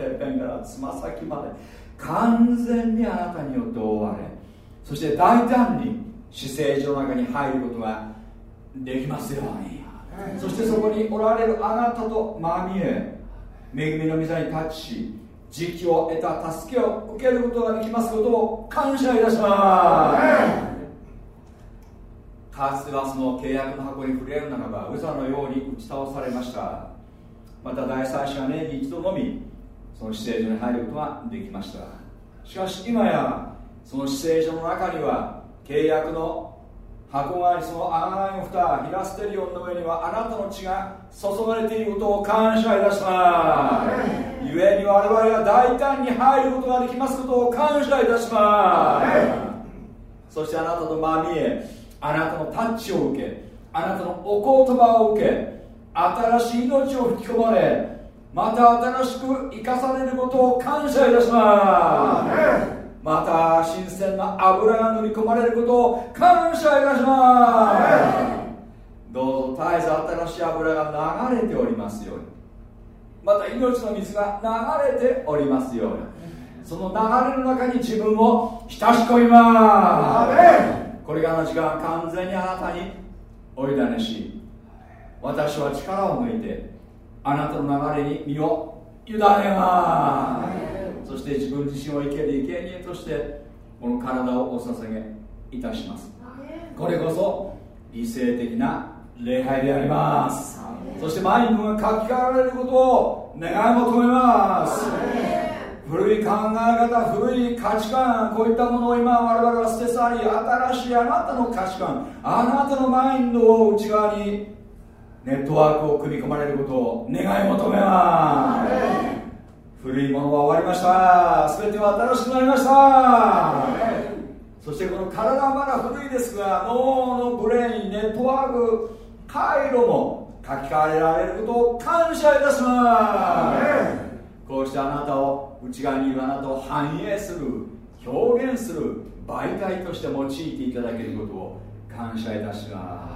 てっぺんからつま先まで完全にあなたによって覆われそして大胆に姿勢上の中に入ることができますように。そしてそこにおられるあなたとまみえ恵みの御座にタッチし時期を得た助けを受けることができますことを感謝いたします。かつてはその契約の箱に触れるならばウザのように打ち倒されました。また第三者は年に一度のみその姿勢所に入ることができました。しかし今やその姿勢所の中には契約の箱がありその穴の蓋ヒラステリオンの上にはあなたの血が注がれていることを感謝いたします。ゆえに我々は大胆に入ることができますことを感謝いたします。そしてあなたとまみえあなたのタッチを受けあなたのお言葉を受け新しい命を吹き込まれまた新しく生かされることを感謝いたします。また新鮮な油が塗り込まれることを感謝いたします。どうぞ絶えず新しい油が流れておりますように。また命の水が流れておりますように。その流れの中に自分を浸し込みます。これからの時間完全にあなたにお委ねし私は力を抜いてあなたの流れに身を委ねます。そして自分自身を生ける生贄としてこの体をお捧げいたします。これこそ理性的な礼拝であります。そしてマインドが書き換えられることを願い求めます。古い考え方古い価値観こういったものを今我々は捨て去り新しいあなたの価値観あなたのマインドを内側にネットワークを組み込まれることを願い求めます。古いものは終わりました。全ては新しくなりました。そしてこの体はまだ古いですが脳のブレインネットワーク回路も書き換えられることを感謝いたします。こうしてあなたを内側にいるあなたを反映する表現する媒体として用いていただけることを感謝いたします。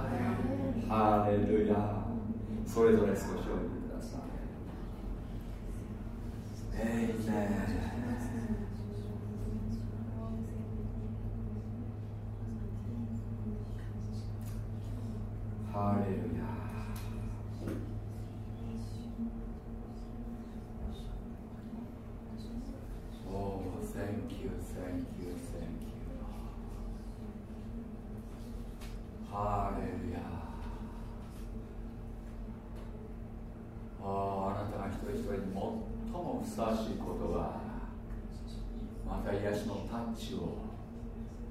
ハレルヤそれぞれ少しおいてください。えいねハレルヤ Oh, thank you, thank you, thank you. ハレルヤああなたが一人一人に最もふさわしいことはまた癒しのタッチを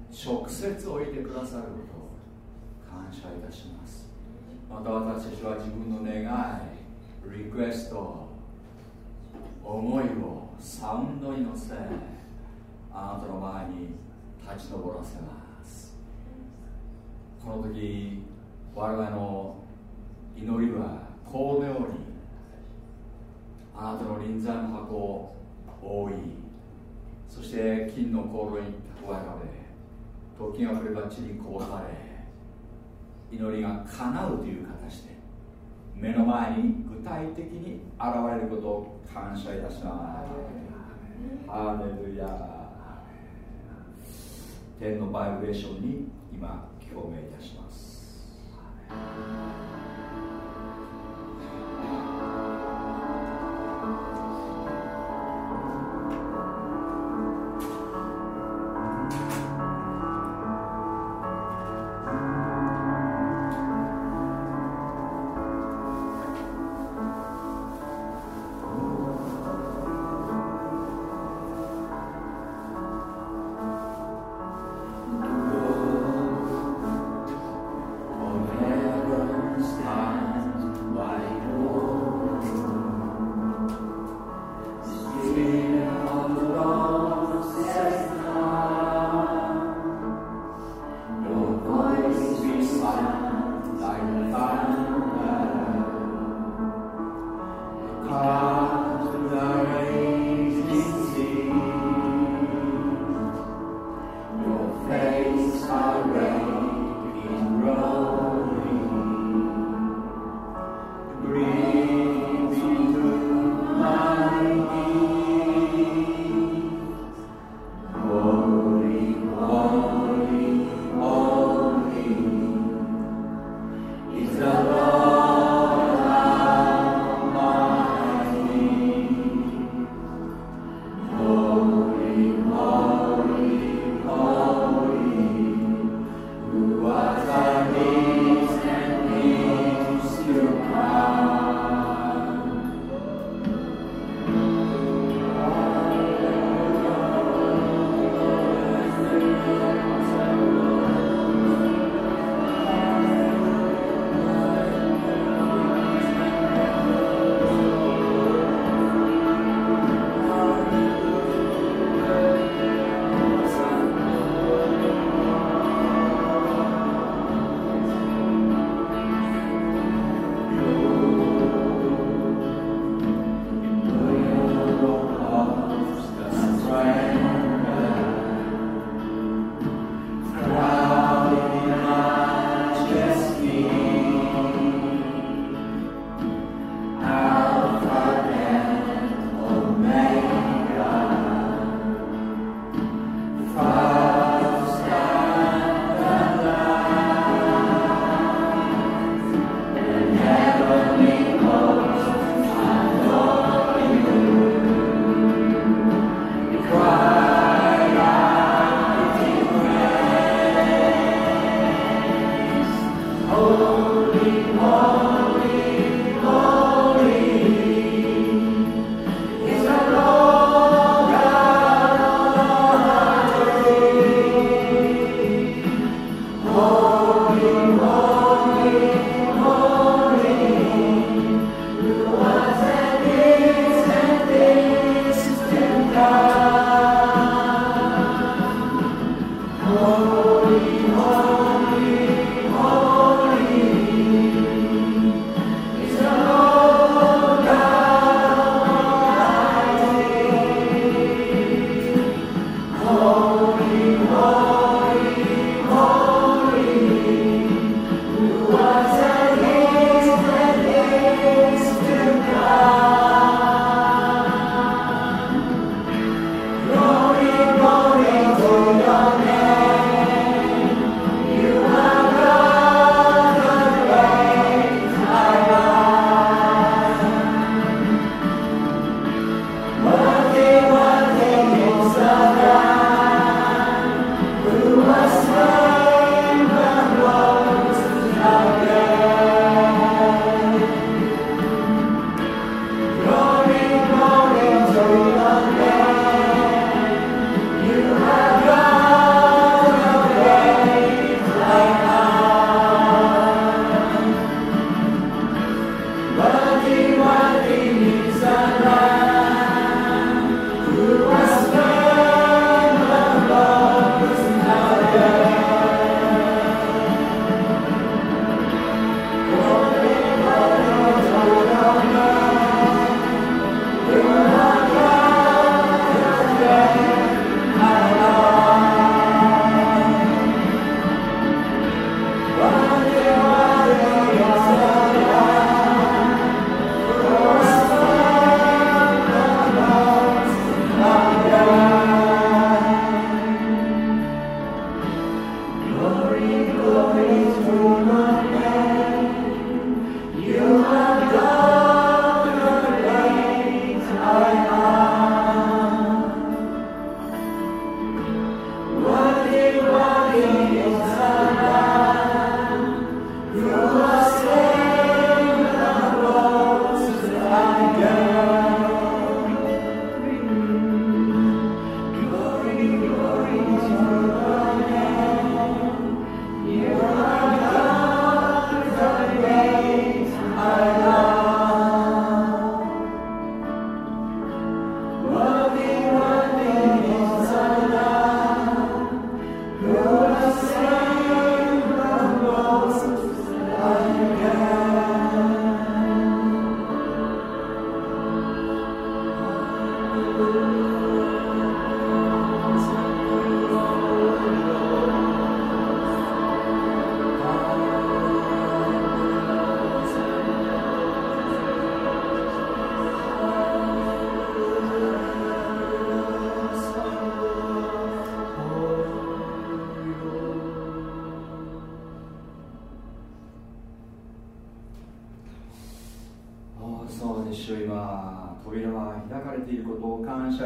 直接置いてくださることを感謝いたします。また私たちは自分の願いリクエスト思いをサウンドに乗せあなたの前に立ち上らせます。この時我々の祈りはこのようにあなたの臨在の箱を覆いそして金の香炉に蓄えられ時が来れば地にこぼされ祈りが叶うという形で目の前に具体的に現れることを感謝いたします。ハレルヤ天のバイブレーションに今共鳴いたします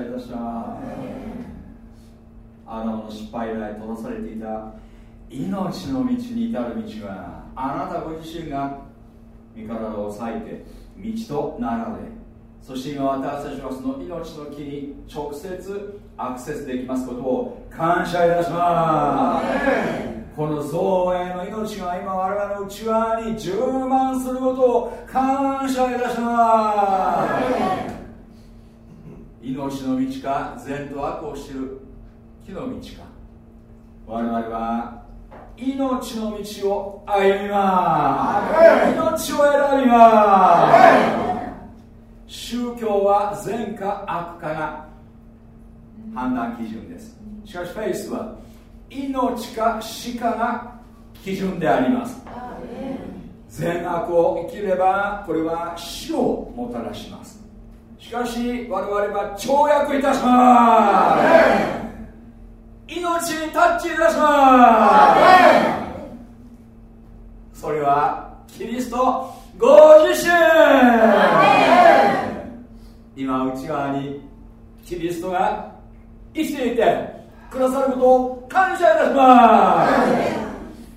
いたしますアダムの失敗以来閉ざされていた命の道に至る道はあなたご自身が身体を押さえて道となられそして今私たちはその命の木に直接アクセスできますことを感謝いたします。この造営の命が今我々の内側に充満することを感謝いたします。命の道か善と悪を知る木の道か。我々は命の道を歩みます。命を選びます。宗教は善か悪かが判断基準です。しかしフェイスは命か死かが基準であります。善悪を生きればこれは死をもたらしますしかし我々は跳躍いたします命にタッチいたしますそれはキリストご自身今内側にキリストが生きていてくださることを感謝いたします。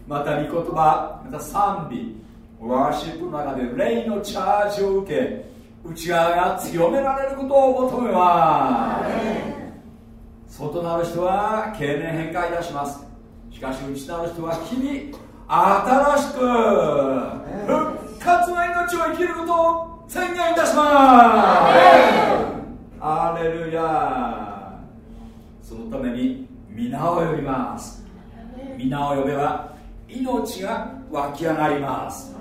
また御言葉また賛美ワーシップの中で霊のチャージを受け内側が強められることを求めます。外なる人は経年変化いたします。しかし内なる人は日々新しく復活の命を生きることを宣言いたします。アレルヤ。そのために皆を呼びます。皆を呼べば命が湧き上がります。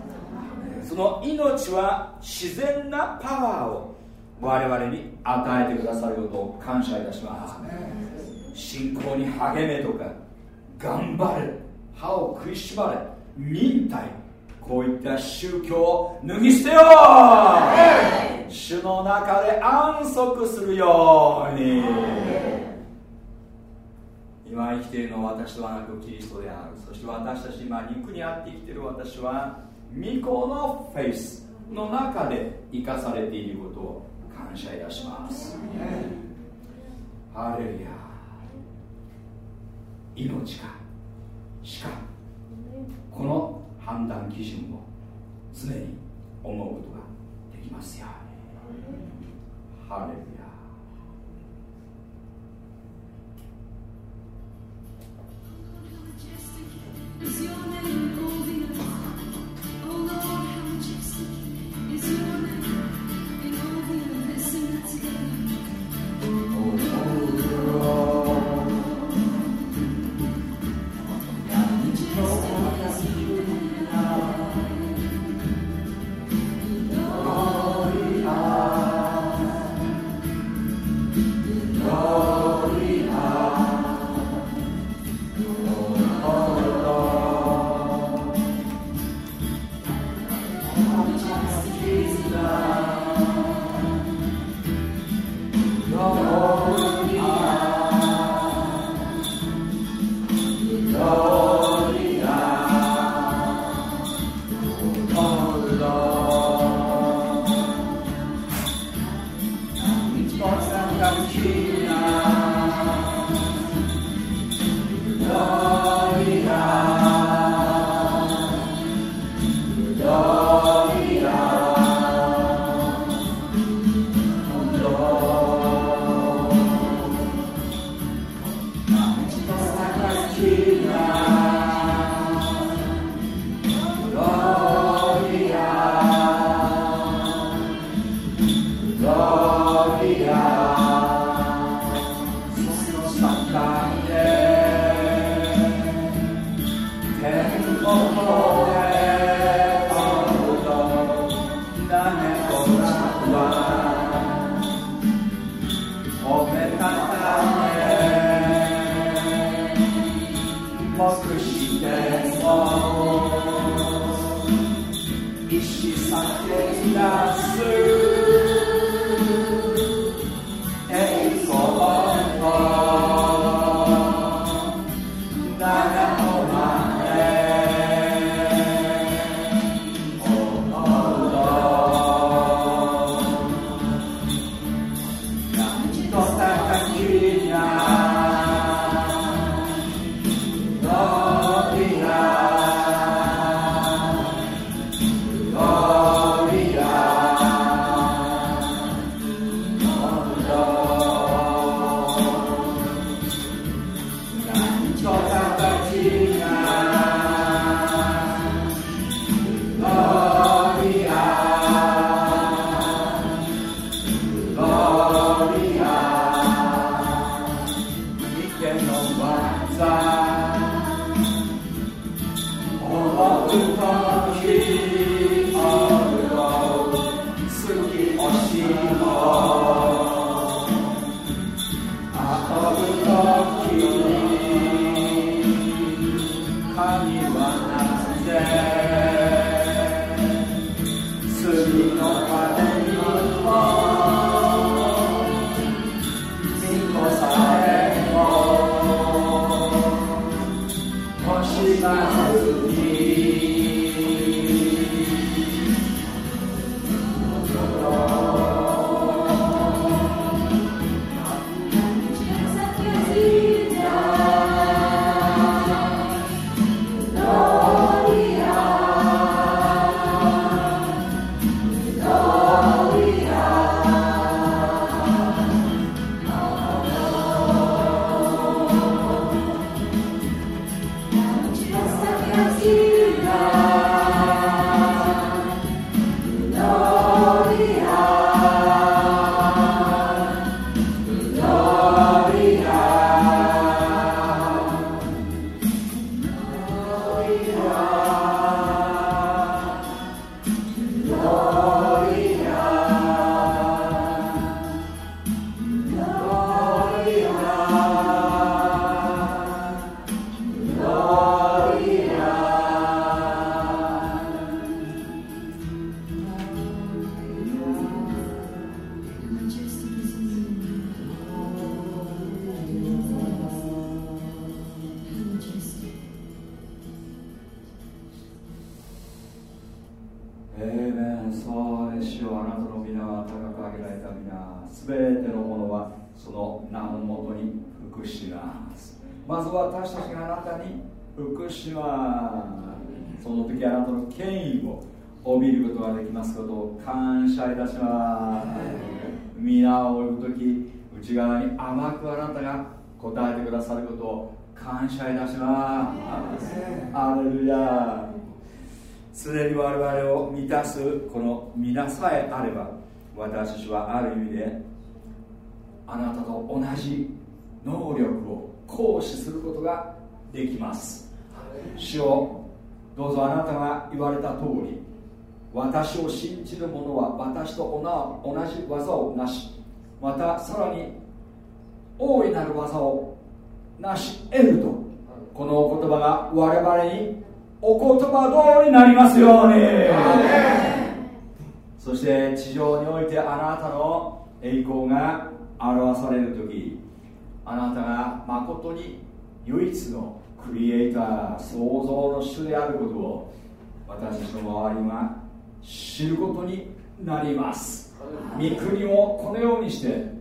その命は自然なパワーを我々に与えてくださることを感謝いたします。信仰に励めとか頑張れ歯を食いしばれ忍耐こういった宗教を脱ぎ捨てよう。主の中で安息するように。今生きているのは私ではなくキリストである。そして私たち今肉にあって生きている私は御子のフェイスの中で生かされていることを感謝いたします。ハレルヤ命か。死か。この判断基準を常に思うことができますよハレルヤ Is your name 私たちがあなたに福島その時あなたの権威を帯びることができますことを感謝いたします。皆を呼ぶ時内側に甘くあなたが答えてくださることを感謝いたします。アレルヤ。常に我々を満たすこの皆さえあれば私たちはある意味であなたと同じ能力を行使することができます。主をどうぞあなたが言われた通り私を信じる者は私と同じ技をなしまたさらに大いなる技を成し得るとこのお言葉が我々にお言葉通りになりますように。そして地上においてあなたの栄光が表される時あなたが誠に唯一のクリエイター創造の主であることを私たちの周りが知ることになります。御国をこのようにして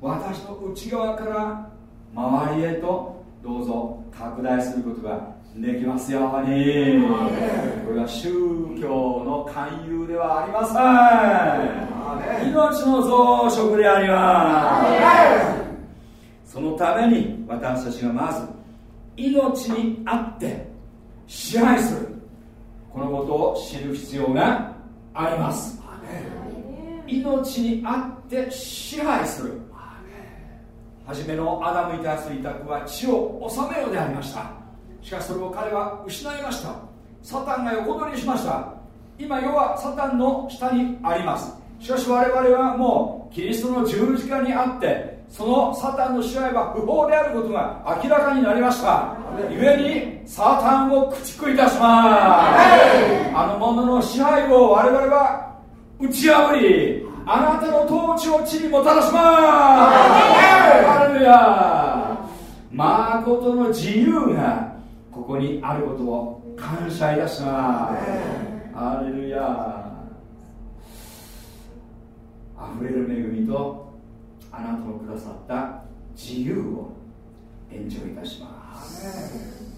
私の内側から周りへとどうぞ拡大することができますように。これは宗教の勧誘ではありません。命の増殖でありますそのために私たちがまず命にあって支配する。このことを知る必要があります。命にあって支配する。初めのアダムに対する委託は地を治めようでありました。しかしそれを彼は失いました。サタンが横取りしました。今世はサタンの下にあります。しかし我々はもうキリストの十字架にあってそのサタンの支配は不法であることが明らかになりました。故にサタンを駆逐いたします。あの者の支配を我々は打ち破りあなたの統治を地にもたらします。ハレルヤ。誠の自由がここにあることを感謝いたします。アレルヤ。溢れる恵みとあなたのくださった自由を演じいたします。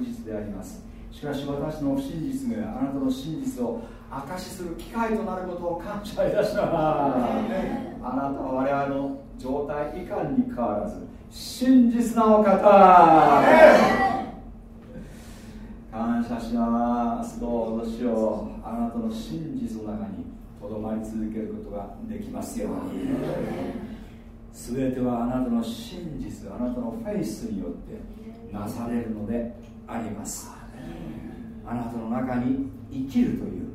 実であります。しかし私の不真実があなたの真実を証しする機会となることを感謝いたします。あなたは我々の状態いかんに変わらず真実なお方。感謝します。どうぞしよう。あなたの真実の中にとどまり続けることができますように。全てはあなたの真実あなたのフェイスによってなされるのであります。あなたの中に生きるという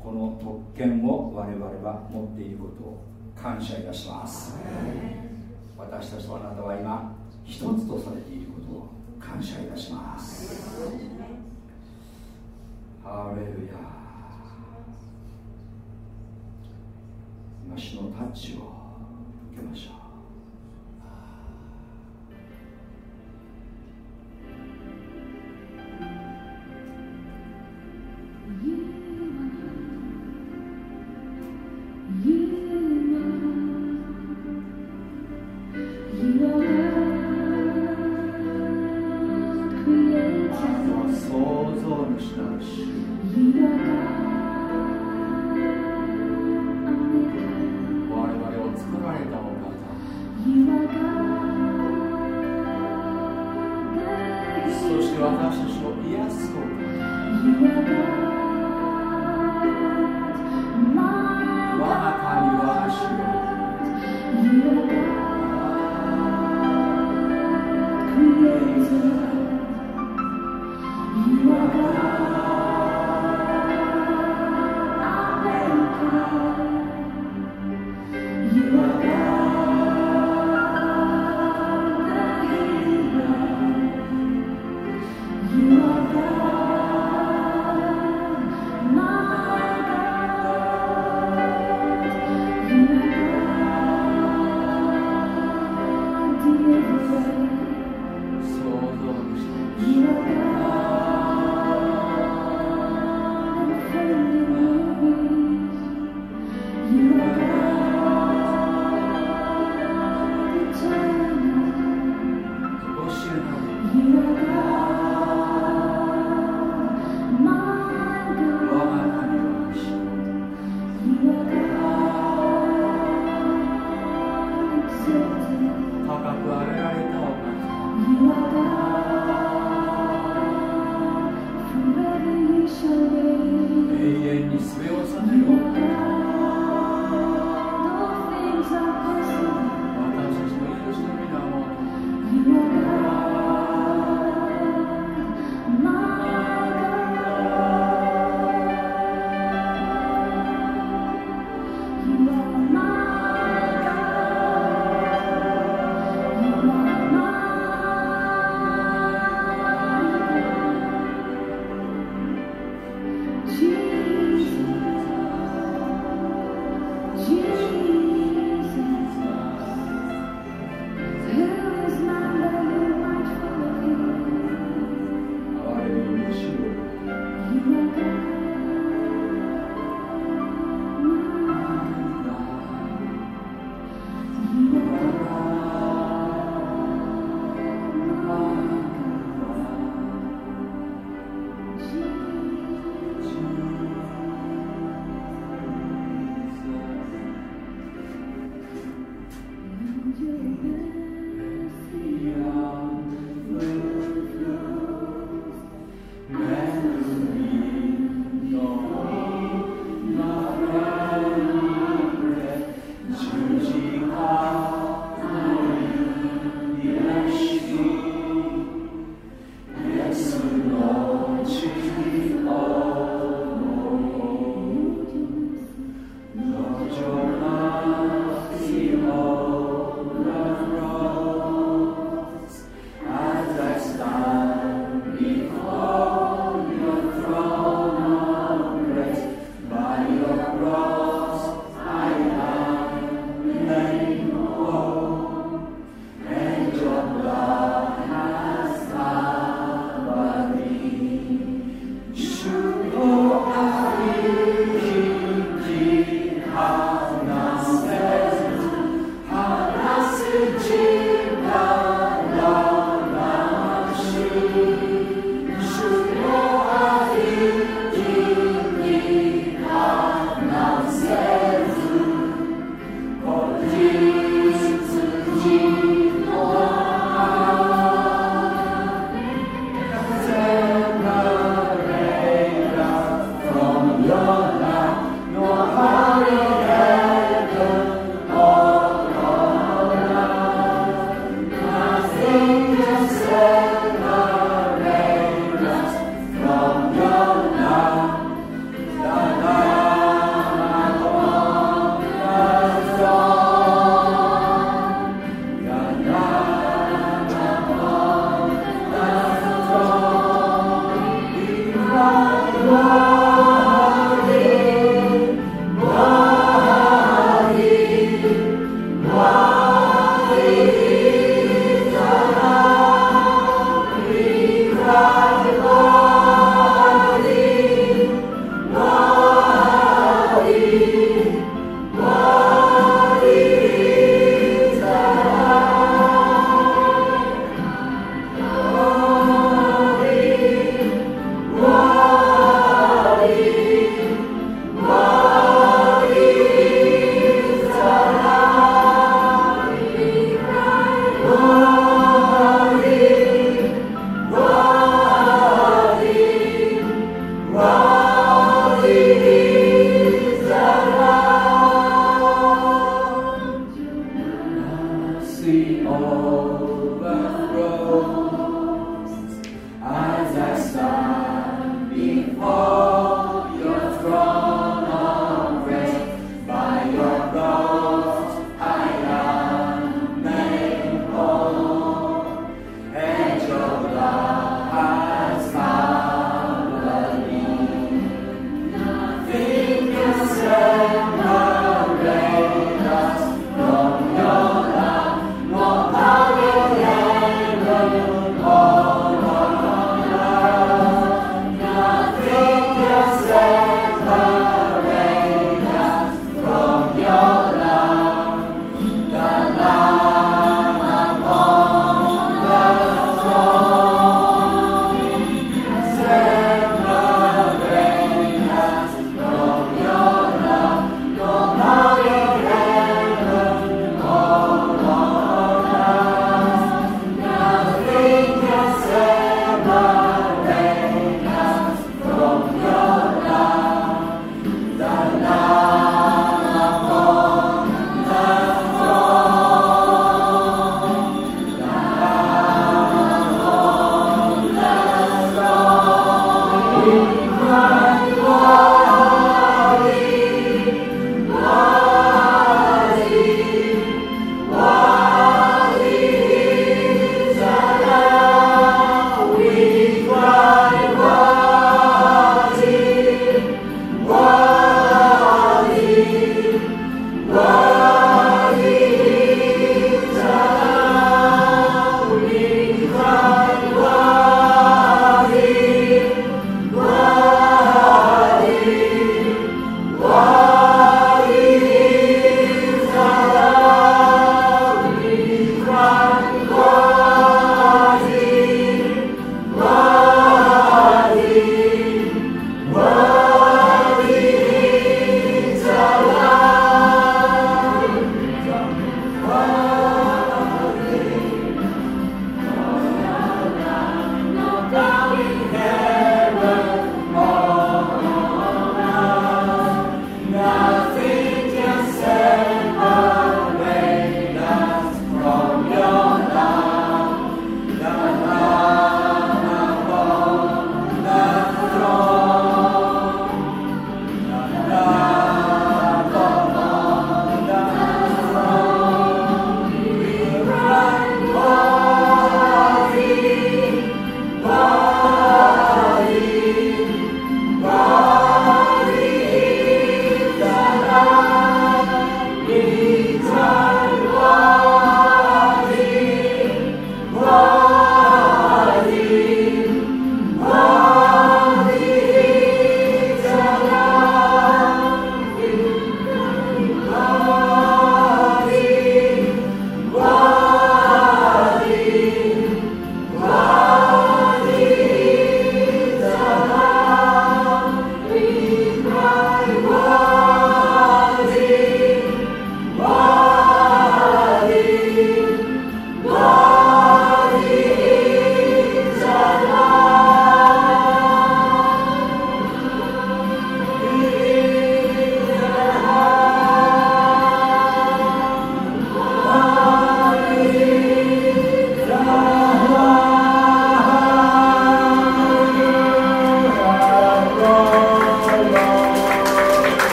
この特権を我々は持っていることを感謝いたします。私たちとあなたは今一つとされていることを感謝いたします。ハレルヤ今主のタッチを受けましょう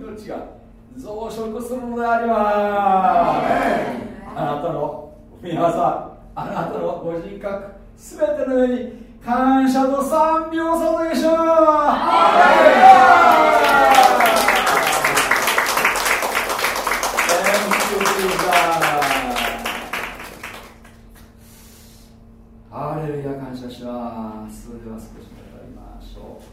命が増殖するのであります。あなたの皆さんあなたのご人格すべての上に感謝と賛美を捧げしますハレルヤ感謝しますそれでは少し戻りましょう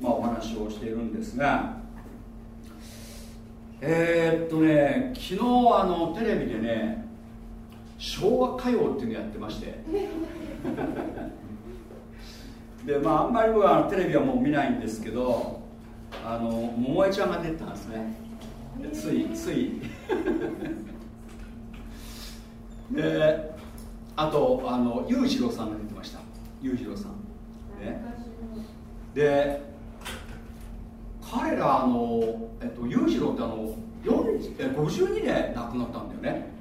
まあ、お話をしているんですがえー、っとね昨日あのテレビでね昭和歌謡っていうのやってまして。でまああんまり僕はテレビはもう見ないんですけどあの桃江ちゃんが出てたんですね。ついつい。であとあの裕次郎さんが出てました。裕次郎さん、ね、で彼らあの、えっと、裕次郎ってあの52年亡くなったんだよね。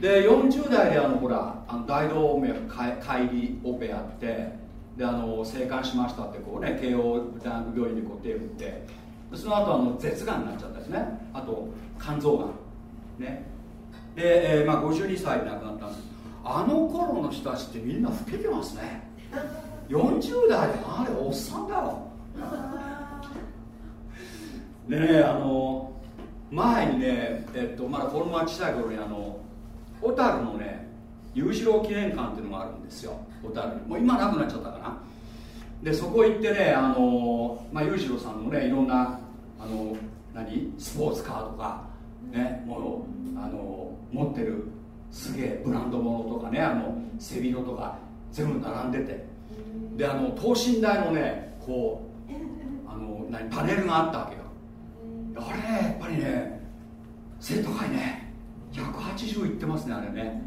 で40代であのほらあの大動脈帰りオペやってであの生還しましたってこうね慶応大学病院でこう手を打って。その後あの舌がんになっちゃったですね。あと肝臓がん。ね。で、えー、まあ、52歳で亡くなったんです。あの頃の人たちってみんな老けてますね。40代であれおっさんだよでねあの前にね、えっと、まだ子供が小さい頃にあの小樽のね裕次郎記念館っていうのがあるんですよ。小樽に。もう今なくなっちゃったかな。でそこ行ってねあの、まあ、裕次郎さんのねいろんなあの何？スポーツカーとかねもうあの持ってるすげえブランド物とかねあの背広とか全部並んでて。であの等身大のねこうあの何？パネルがあったわけよ。あれやっぱりね背高いね180いってますねあれね。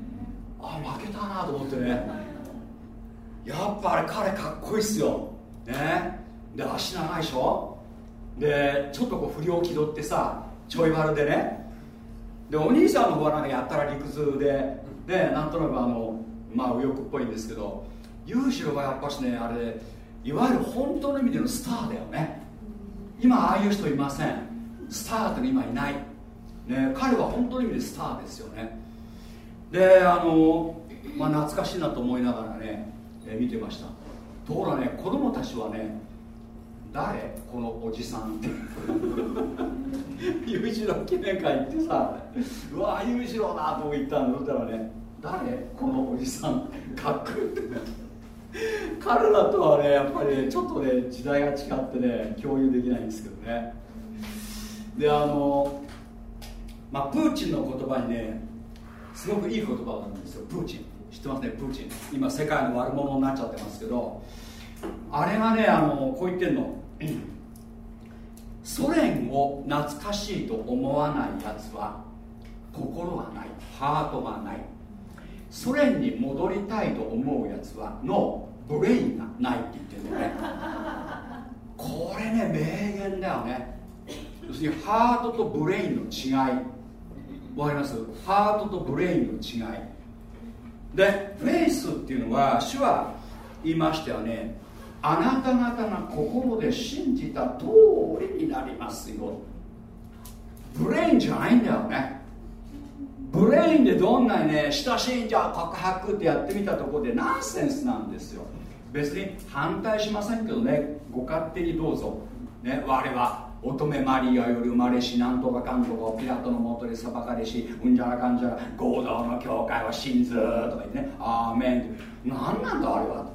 あ負けたなと思ってね。やっぱあれ彼かっこいいっすよ。ね。で足長いでしょ。でちょっとこう不良気取ってさちょい悪でね。でお兄さんの方はなんかやったら理屈ででなんとなくあのまあ右翼っぽいんですけど裕次郎はやっぱしねあれいわゆる本当の意味でのスターだよね。今ああいう人いません。スターって今いない、ね、彼は本当の意味でスターですよね。であの、まあ、懐かしいなと思いながらねえ、見てました。ところがね子供たちはね誰？このおじさん。っ て裕次郎記念会行ってさうわ裕次郎だと言ったんだったらね誰？このおじさん。かっこいい。って彼らとはねやっぱりねちょっとね時代が違ってね共有できないんですけどね。であのまあプーチンの言葉にねすごくいい言葉があるんですよ。プーチン。知ってますねプーチン。今世界の悪者になっちゃってますけどあれがねあのこう言ってんの。ソ連を懐かしいと思わないやつは心がない。ハートがない。ソ連に戻りたいと思うやつはのブレインがないって言ってるのね。これね名言だよね。要するにハートと brain の違い。わかります？ハートと brain の違い。でフェイスっていうのは主は言いましたよねあなた方が心で信じた通りになりますよ。 brain じゃないんだよね。 brain でどんなにね親しいんじゃ告白ってやってみたところでナンセンスなんですよ。別に反対しませんけどねご勝手にどうぞ、ね、我は。乙女マリアより生まれしなんとかかんとかピラトのもとで裁かれしうんじゃらかんじゃら公同の教会は信ずとか言ってね。アーメン。って何なんだあれは。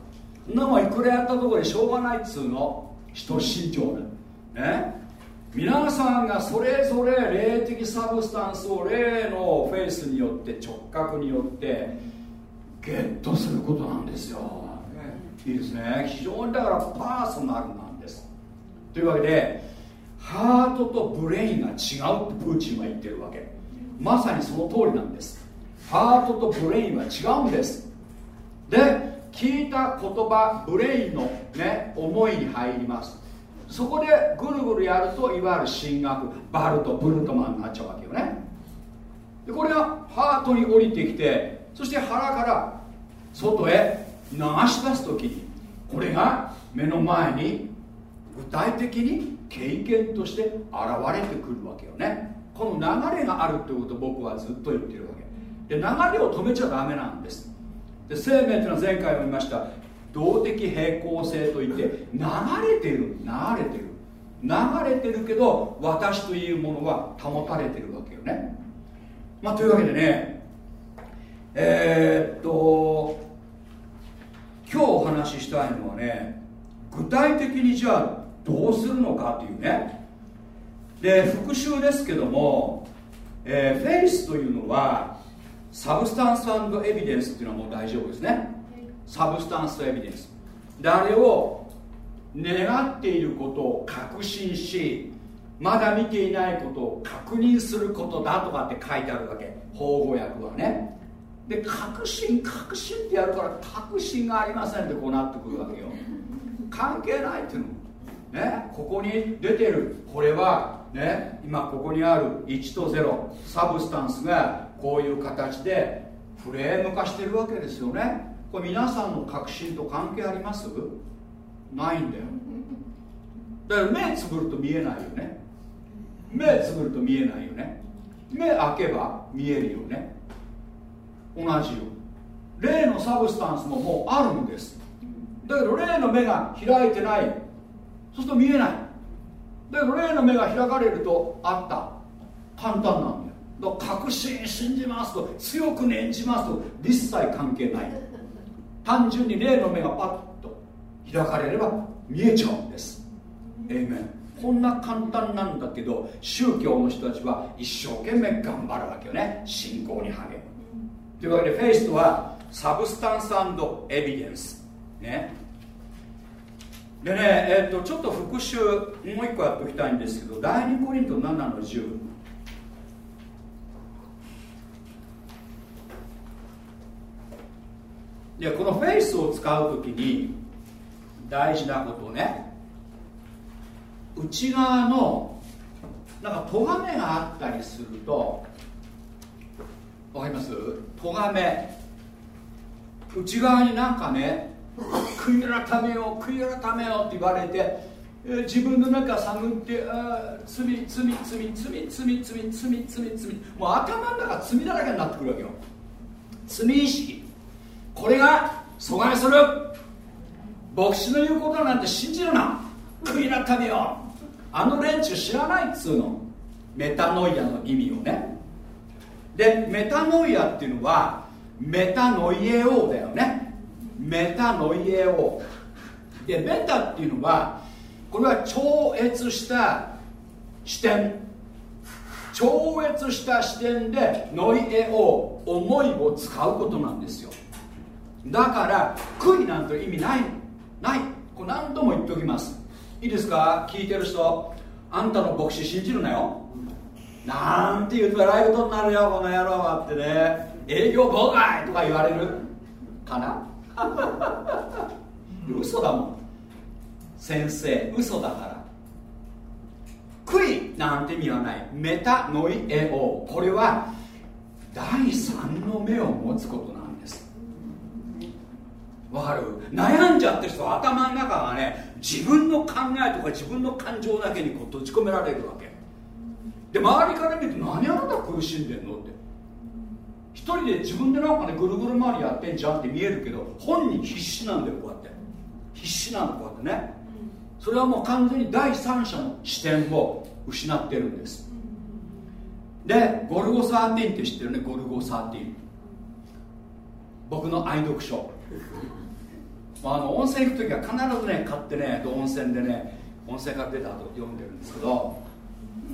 そんなもんいくらやったところでしょうがないっつうの。使徒信条でね。皆さんがそれぞれ霊的 substance を霊のフェイスによって直覚によってゲットすることなんですよ。いいですね。非常にだからパーソナルなんです。というわけでハートと brain が違うってプーチンは言ってるわけ。まさにその通りなんです。ハートと brain は違うんです。で聞いた言葉 brain のね思いに入ります。そこでぐるぐるやるといわゆる神学バルトブルトマンになっちゃうわけよね。でこれがハートに降りてきてそして腹から外へ流し出す時にこれが目の前に具体的に経験として現れてくるわけよね。この流れがあるということを僕はずっと言ってるわけ。で流れを止めちゃダメなんです。で生命というのは前回も言いました。動的平行性といって流れてる流れてる。流れてるけど私というものは保たれてるわけよね。まあというわけでねえー、っと今日お話ししたいのはね具体的にじゃあどうするのかというね。で復習ですけども、えー、フェイスというのは substance evidence っていうのはもう大丈夫ですね。 substance と evidence。であれを願っていることを確信しまだ見ていないことを確認することだとかって書いてあるわけ。方法語訳はね。で確信確信ってやるから確信がありませんってこうなってくるわけよ。関係ないっていうの。ねここに出てる。これはね今ここにある1と0サブスタンスがこういう形でフレーム化してるわけですよね。これ皆さんの確信と関係あります？ないんだよ。だから目つぶると見えないよね。目つぶると見えないよね。目開けば見えるよね。同じよ。例のサブスタンスももうあるんです。だけど例の目が開いてない。そうすると見えない。だけど例の目が開かれるとあった。簡単なんだよ。だから確信信じますと強く念じますと一切関係ない。単純に霊の目がパッと開かれれば見えちゃうんです。えいめんこんな簡単なんだけど宗教の人たちは一生懸命頑張るわけよね。信仰に励む。というわけでフェイスとはサブスタンスエビデンス。ね。でね、えー、っとちょっと復習もう一個やっておきたいんですけど第2コリント7の10でこのフェイスを使う時に大事なことをね。内側のなんか咎めがあったりするとわかります？咎め。内側になんかね悔い改めよう悔い改めようって言われて、自分の中探ってあ罪罪罪罪罪罪罪罪罪罪。もう頭の中罪だらけになってくるわけよ。罪意識。これが阻害する。牧師の言うことなんて信じるな。悔い改めよあの連中知らないっつうの。メタノイアの意味をね。でメタノイアっていうのはメタノイエオだよね。メタノイエオ。でメタっていうのはこれは超越した視点。超越した視点でノイエオ思いを使うことなんですよ。だから悔いなんて意味ない。ない。これ何度も言っておきます。いいですか？聞いてる人。あんたの牧師信じるなよ。なんて言うと笑い事になるよこの野郎はってね。営業妨害とか言われるかな？嘘だもん。先生嘘だから。悔いなんて意味はない。メタノイエオ。これは第三の目を持つことなんです。わかる？悩んじゃってる人頭の中がね自分の考えとか自分の感情だけにこう閉じ込められるわけ。で周りから見ると何あなた苦しんでんのって。一人で自分でなんかねぐるぐる回りやってんじゃんって見えるけど本人必死なんだよこうやって。必死なのこうやってね。それはもう完全に第三者の視点を失ってるんです。でゴルゴ13って知ってるね？ゴルゴ13僕の愛読書。あの温泉行く時は必ずね買ってね温泉でね温泉から出た後読んでるんですけど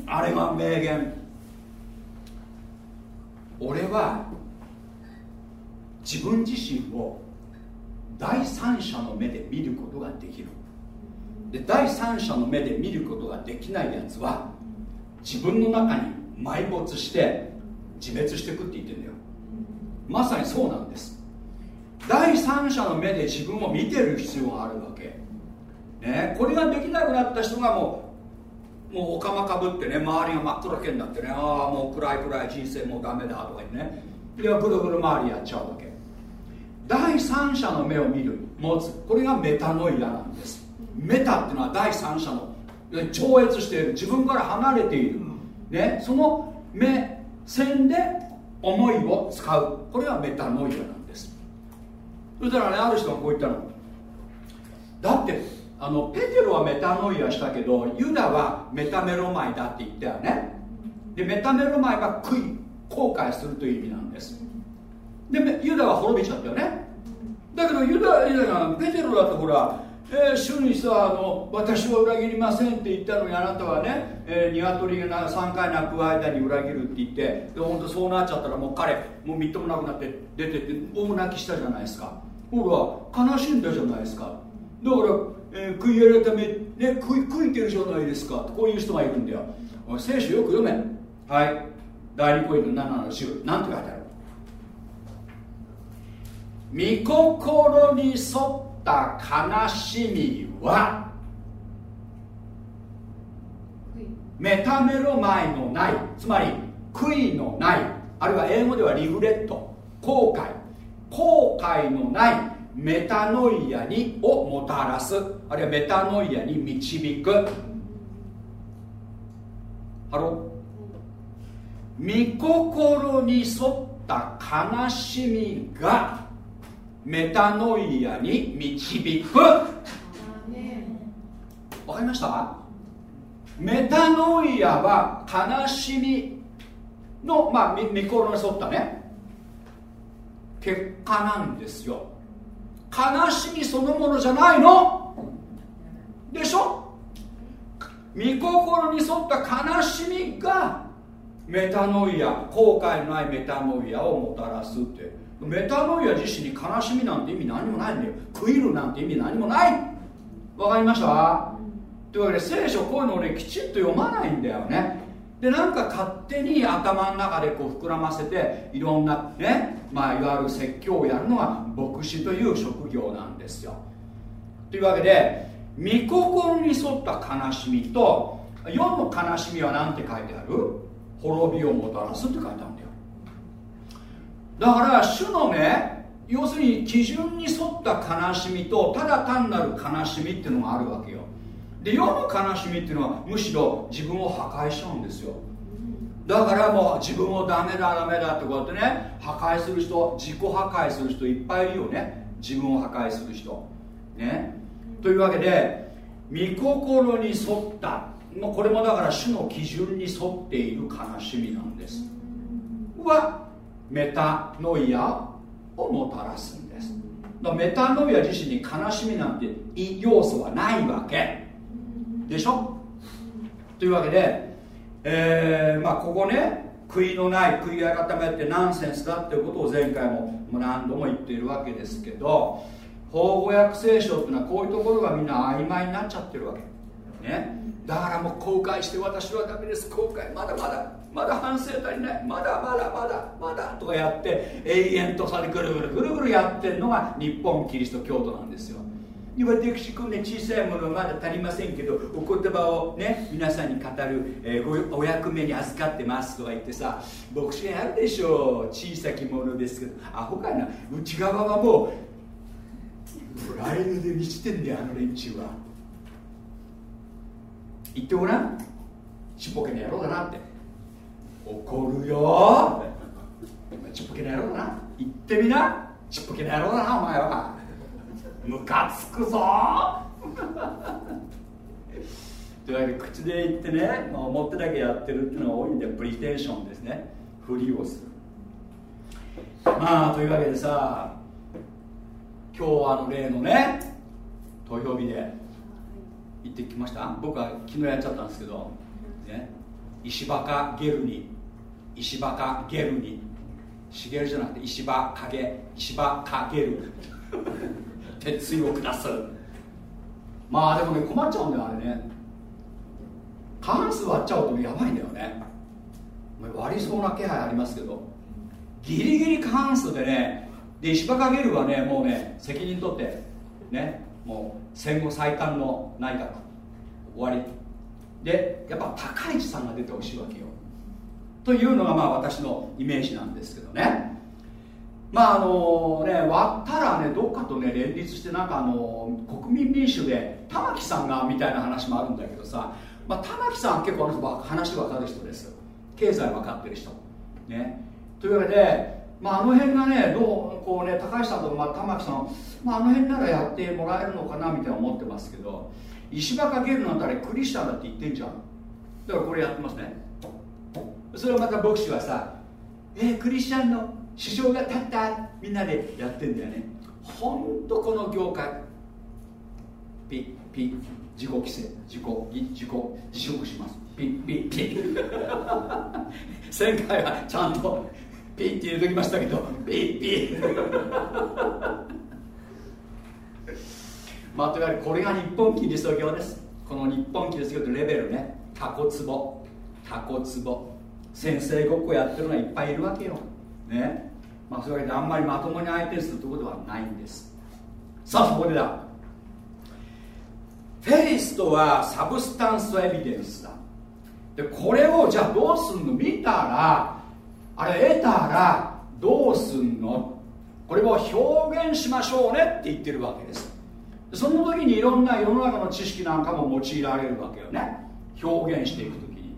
あれが名言。俺は自分自身を第三者の目で見ることができる。で第三者の目で見ることができないやつは自分の中に埋没して自滅していくって言ってんだよ。まさにそうなんです。第三者の目で自分を見てる必要があるわけ、ね、これができなくなった人がもうもうおかまかぶってね周りが真っ暗けになってねああもう暗い暗い人生もうダメだとか言ってね。いやぐるぐる回りやっちゃうわけ。第三者の目を見る持つ。これがメタノイアなんです。メタっていうのは第三者の超越している。自分から離れている、ね、その目線で思いを使う。これはメタノイアなんです。そしたらねある人がこう言ったの。だってあのペテロはメタノイアしたけどユダはメタメロマイだって言ったよね。でメタメロマイは悔い後悔するという意味なんです。でユダは滅びちゃったよね。だけどユダユダがペテロだとほらえー、主にさあの私は裏切りませんって言ったのにあなたはね、えー、鶏が3回鳴く間に裏切るって言ってで本当そうなっちゃったらもう彼もうみっともなくなって出てって大泣きしたじゃないですか。ほら悲しんだじゃないですか。だから、えー、悔い改め、ね、悔悔いてるじゃないですか。こういう人がいるんだよ。聖書よく読め。はい。第2ポイント7の10なんて書いてある。御心に沿った悲しみはメタメロマイのないつまり悔いのないあるいは英語ではリグレット後悔。後悔のないメタノイアにをもたらす。あるいはメタノイアに導く。ハロ御心に沿った悲しみがメタノイアに導く。わかりました？メタノイアは悲しみのまあ御心に沿ったね。結果なんですよ。悲しみそのものじゃないの？でしょ？御心に沿った悲しみがメタノイア後悔のないメタノイアをもたらすって。メタノイア自身に悲しみなんて意味何もないんだよ。食いるなんて意味何もない。わかりました？というわけで聖書こういうのをねきちっと読まないんだよね。でなんか勝手に頭の中でこう膨らませていろんなねまあいわゆる説教をやるのが牧師という職業なんですよ。というわけで御心に沿った悲しみと世の悲しみは何て書いてある？滅びをもたらすって書いてあるんだよ。だから主のね要するに基準に沿った悲しみとただ単なる悲しみっていうのがあるわけよ。で世の悲しみっていうのはむしろ自分を破壊しちゃうんですよ。だからもう自分をダメだダメだってこうやってね破壊する人自己破壊する人いっぱいいるよね。自分を破壊する人。ね。というわけで御心に沿ったもうこれもだから主の基準に沿っている悲しみなんです。はメタノイアをもたらすんです。メタノイア自身に悲しみなんて要素はないわけ。でしょ？というわけで、えー、まあここね悔いのない悔い改めってナンセンスだっていうことを前回も何度も言っているわけですけど法語訳聖書っていうのはこういうところがみんな曖昧になっちゃってるわけ。ね。だからもう後悔して私はダメです。後悔。まだまだ。まだ反省足りない。まだまだまだ。まだとかやって永遠とされぐるぐるぐるぐるやってるのが日本キリスト教徒なんですよ。私こんな小さいものはまだ足りませんけどお言葉をね皆さんに語る、えー、お役目に預かってますとか言ってさ牧師がやるでしょう。小さきものですけどアホかな？内側はもうプライドで満ちてんだよあの連中は。言ってごらん。ちっぽけな野郎だなって。怒るよ。ちっぽけな野郎だな。言ってみな。ちっぽけな野郎だなお前は。ムカつくぞ。というわけで口で言ってね、まあ、表だけやってるっていうのが多いんでプリテンションですね。ふりをする。まあというわけでさ今日あの例のね投票日で行ってきました。僕は昨日やっちゃったんですけど、ね、石バカゲルに石バカゲルにしげるじゃなくて石場影石場かける。鉄槌を下すまあでもね困っちゃうんだよあれね過半数割っちゃうとやばいんだよね割りそうな気配ありますけどギリギリ過半数でねで石破かけるはねもうね責任取ってねもう戦後最短の内閣終わりでやっぱ高市さんが出てほしいわけよというのがまあ私のイメージなんですけどねまああのね割ったらねどっかとね連立してなんかあの国民民主で玉木さんがみたいな話もあるんだけどさ、まあ、玉木さんは結構あの人話分かる人です。経済分かってる人。ね。というわけで、まあ、あの辺がねどうこうね高橋さんと、まあ、玉木さん、まあ、あの辺ならやってもらえるのかなみたいな思ってますけど石破かけるなんてあれクリスチャンだって言ってんじゃん。だからこれやってますね。それをまた牧師はさえー、クリスチャンの首相が立ったみんなでやってんだよね。ほんとこの業界。ピッピッ自己規制。自己自己自粛します。ピッピッピッ。前回はちゃんとピッて入れときましたけどピッピッ。まあというわけでこれが日本キリスト教です。この日本キリスト教とレベルね。タコツボ。タコツボ。先生ごっこやってるのはいっぱいいるわけよ。ね。まあそういうわけであんまりまともに相手にするところではないんです。さあそこでだ。フェイスとはサブスタンスエビデンスだ。でこれをじゃあどうすんの？見たらあれ得たらどうすんの？これを表現しましょうねって言ってるわけです。その時にいろんな世の中の知識なんかも用いられるわけよね。表現していく時に。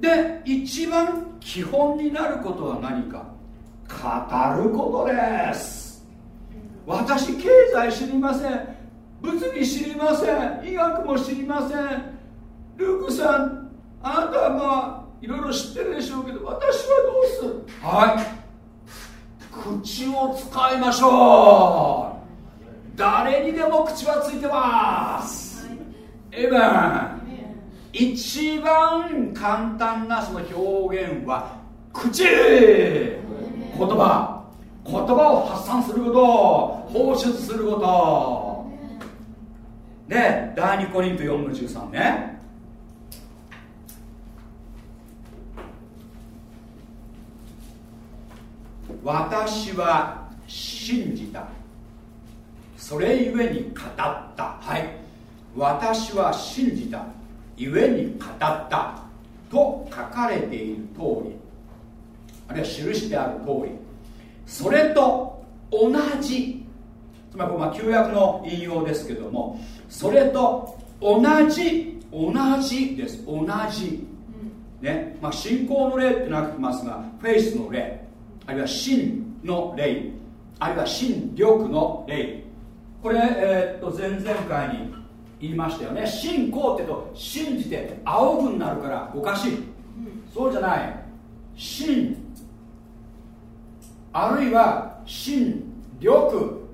で一番基本になることは何か。語ることです。私経済知りません。物理知りません。医学も知りません。ルークさんあなたはまあいろいろ知ってるでしょうけど私はどうする？はい。口を使いましょう。誰にでも口はついてます。エヴァン一番簡単なその表現は口。言葉言葉を発散すること放出すること。で第2コリント4の13ね。私は信じた。それゆえに語った。はい。私は信じた。ゆえに語った。と書かれている通り。あるいは記してある通りそれと同じつまりまあ旧約の引用ですけどもそれと同じ同じです。同じ、ね。まあ、信仰の霊ってなってますがフェイスの霊あるいは真の霊あるいは真力の霊これ、えー、っと前々回に言いましたよね。信仰ってと信じて仰ぐになるからおかしい、そうじゃない。信あるいは信力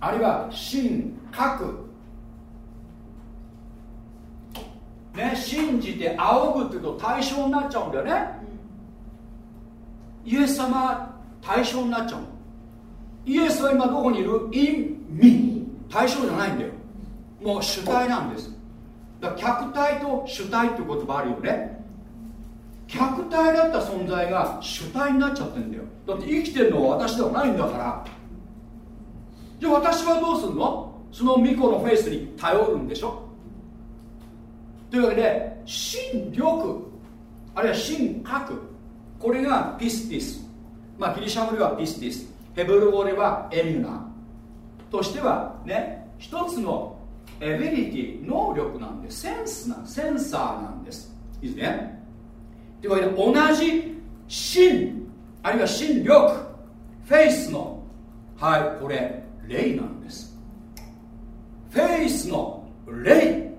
あるいは信覚ね信じて仰ぐっていうと対象になっちゃうんだよね、イエス様対象になっちゃうイエスは今どこにいる？In me 対象じゃないんだよ。もう主体なんです。だから客体と主体っていう言葉あるよね客体だった存在が主体になっちゃってんだよ。だって生きてるのは私ではないんだから。じゃあ私はどうするの？その巫女のフェイスに頼るんでしょ？というわけで心力あるいは心核これがピスティス。まあギリシャ語ではピスティス。ヘブル語ではエミュナ。としてはね一つの ability 能力なんでセンスなセンサーなんです。いいですね？というわけで同じ心あるいは心力フェイスのはいこれ霊なんです。フェイスの霊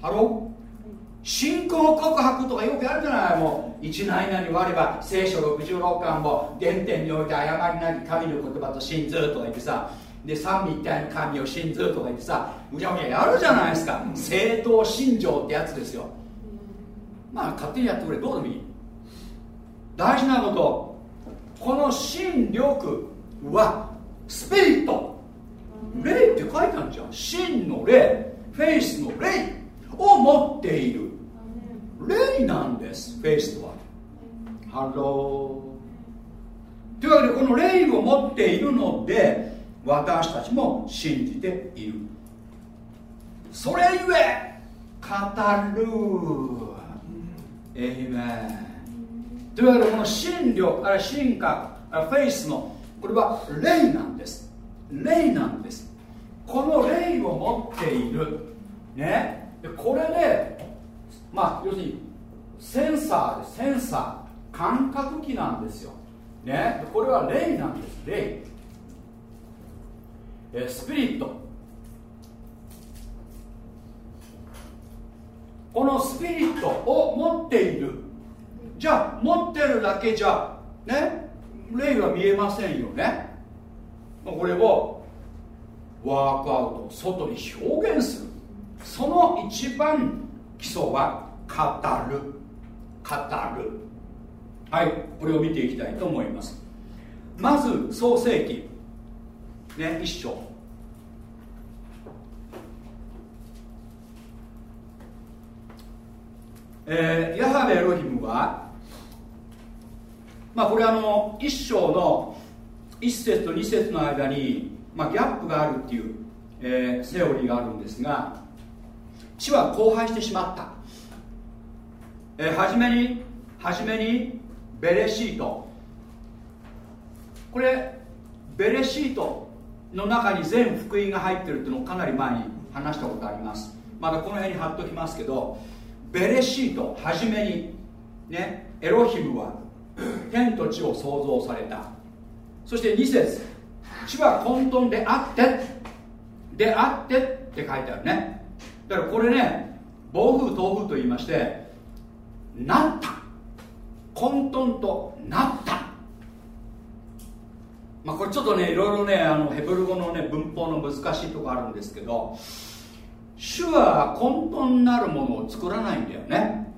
Hello？信仰告白とかよくあるじゃない。もう一内々割れば聖書66巻を原点において誤りなき神の言葉と信ずとか言ってさ。で三位一体の神を信ずとか言ってさ。むちゃむちゃやるじゃないですか。正統信条ってやつですよ。まあ勝手にやってくれどうでもいい。大事なこと。この心力は spirit。霊って書いてあるじゃん。信の霊 faith の霊を持っている。霊なんですフェイスとは。 Hello。というわけでこの霊を持っているので私たちも信じている。それゆえ語る。エイメンというわけでこの心力あるいは進化フェイスのこれは霊なんです。霊なんです。この霊を持っている。ね。これでまあ要するにセンサーでセンサー感覚器なんですよ。ね。これは霊なんです。霊。えスピリット。このスピリットを持っている。じゃあ持ってるだけじゃね霊は見えませんよね。これをワークアウト外に表現する。その一番基礎は語る。語る。はいこれを見ていきたいと思います。まず創世記。ね一章。えー、ヤハベエロヒムはまあこれあの一章の一節と二節の間に、まあ、ギャップがあるっていう、えー、セオリーがあるんですが地は荒廃してしまった、えー、初めに初めにベレシート。これベレシートの中に全福音が入ってるっていうのをかなり前に話したことあります。まだこの辺に貼っときますけどベレシート初めにねエロヒムは天と地を創造された。そして2節地は混沌であってであってって書いてあるね。だからこれね暴風東風と言いましてなった。混沌となった。まあこれちょっとねいろいろねあのヘブル語のね文法の難しいとこあるんですけど主は混沌なるものを作らないんだよね。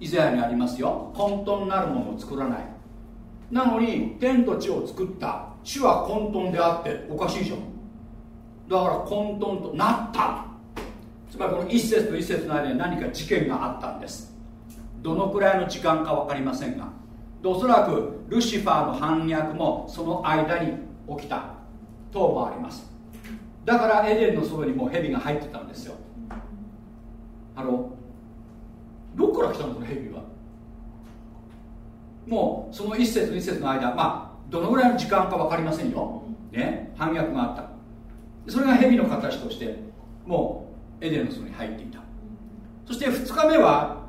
以前にありますよ。混沌なるものを作らない。なのに天と地を作った。主は混沌であっておかしいじゃんだから混沌となった。つまりこの一節と一節の間に何か事件があったんです。どのくらいの時間か分かりませんがおそらくルシファーの反逆もその間に起きたともあります。だからエデンのそばにもう蛇が入ってたんですよ。あのどこから来たのこの蛇は。もうその一節二節の間まあどのぐらいの時間か分かりませんよ、ね、反逆があった。それが蛇の形としてもうエデンの園に入っていた。そして2日目は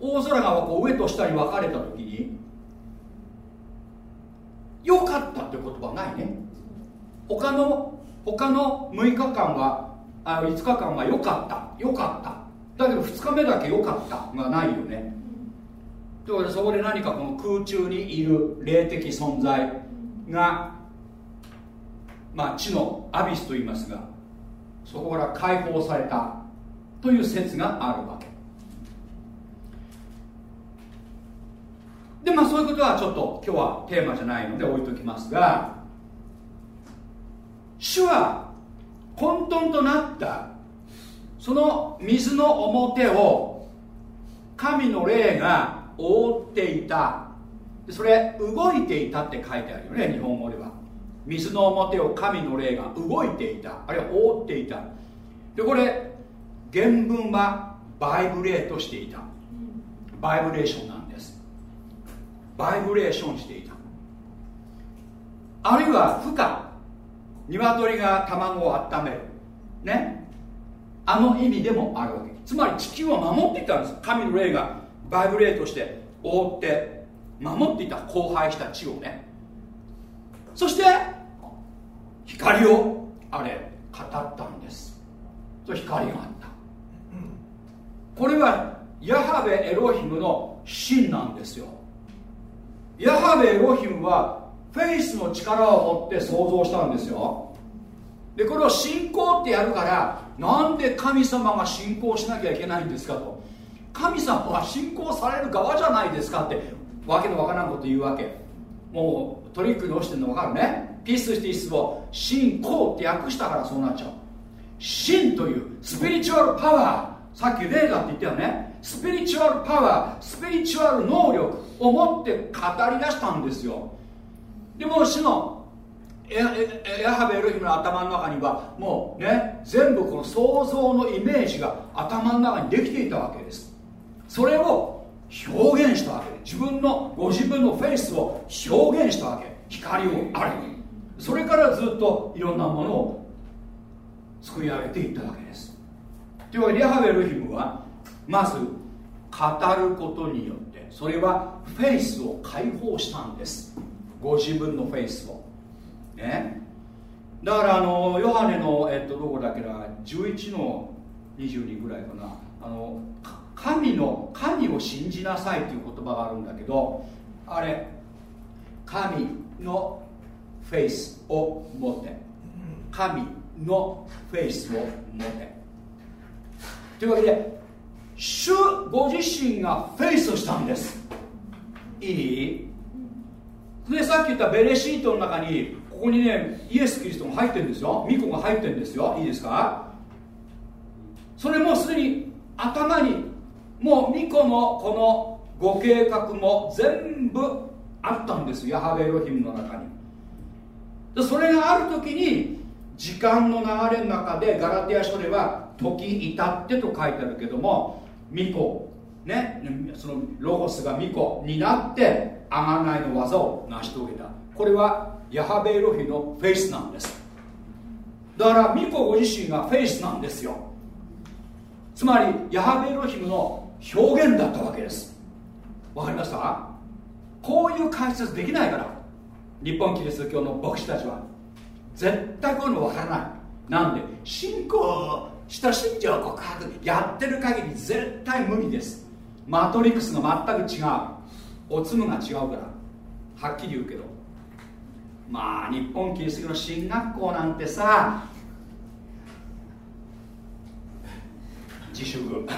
大空がこう上と下に分かれた時に良かったって言葉はないね。他の他の6日間はあ5日間は良かった。良かった。だけど2日目だけ良かった。がないよね。ということでそこで何かこの空中にいる霊的存在がまあ地のアビスと言いますがそこから解放されたという説があるわけ。でまあそういうことはちょっと今日はテーマじゃないので置いときますが主は混沌となったその水の表を神の霊が覆っていた。それ動いていたって書いてあるよね日本語では。水の表を神の霊が動いていた。あるいは覆っていた。でこれ原文はバイブレートしていた。バイブレーションなんです。バイブレーションしていた。あるいは孵化鶏が卵を温める。ね。あの意味でもあるわけ。つまり地球を守っていたんです。神の霊がバイブレートして覆って守っていた荒廃した地をね。そして光をあれ語ったんです。と光があった。これはヤハベエロヒムの真なんですよ。ヤハベエロヒムはフェイスの力を持って創造したんですよ。でこれを信仰ってやるからなんで神様が信仰しなきゃいけないんですかと。神様は信仰される側じゃないですかってわけのわからんこと言うわけ。もうトリックに落ちてるの分かるね。ピースティスを信仰って訳したからそうなっちゃう。信というスピリチュアルパワー。さっき霊だって言ったよね。スピリチュアルパワースピリチュアル能力を持って語り出したんですよ。でも主の。ヤハベエロヒムの頭の中にはもうね全部この想像のイメージが頭の中にできていたわけです。それを表現したわけ。自分のご自分のフェイスを表現したわけ。光よあれそれからずっといろんなものを作り上げていったわけです。というわけでヤハヴェエロヒムはまず語ることによってそれはフェイスを解放したんです。ご自分のフェイスを。ね。だからあのヨハネの、えっと、どこだっけな11の22ぐらいかな。あの神の神を信じなさいという言葉があるんだけどあれ神のフェイスを持て。神のフェイスを持て。というわけで主ご自身がフェイスをしたんです。いい？でさっき言ったベレシートの中にここにねイエス・キリストも入ってるんですよ。巫女が入ってるんですよ。いいですか？それもすでに頭にもう巫女のこのご計画も全部あったんです。ヤハベエロヒムの中に。でそれがある時に時間の流れの中でガラテヤ書では時至ってと書いてあるけども巫女ねそのロゴスが巫女になって贖いの技を成し遂げた。これはヤハベエロヒのフェイスなんです。だから巫女ご自身がフェイスなんですよ。つまりヤハベエロヒムの表現だったわけです。わかりました？こういう解説できないから。日本キリスト教の牧師たちは。絶対こういうのわからない。なんで？信仰した信条告白。やってる限り絶対無理です。マトリックスが全く違う。おつむが違うから。はっきり言うけど。まあ日本キリスト教の進学校なんてさ。自粛。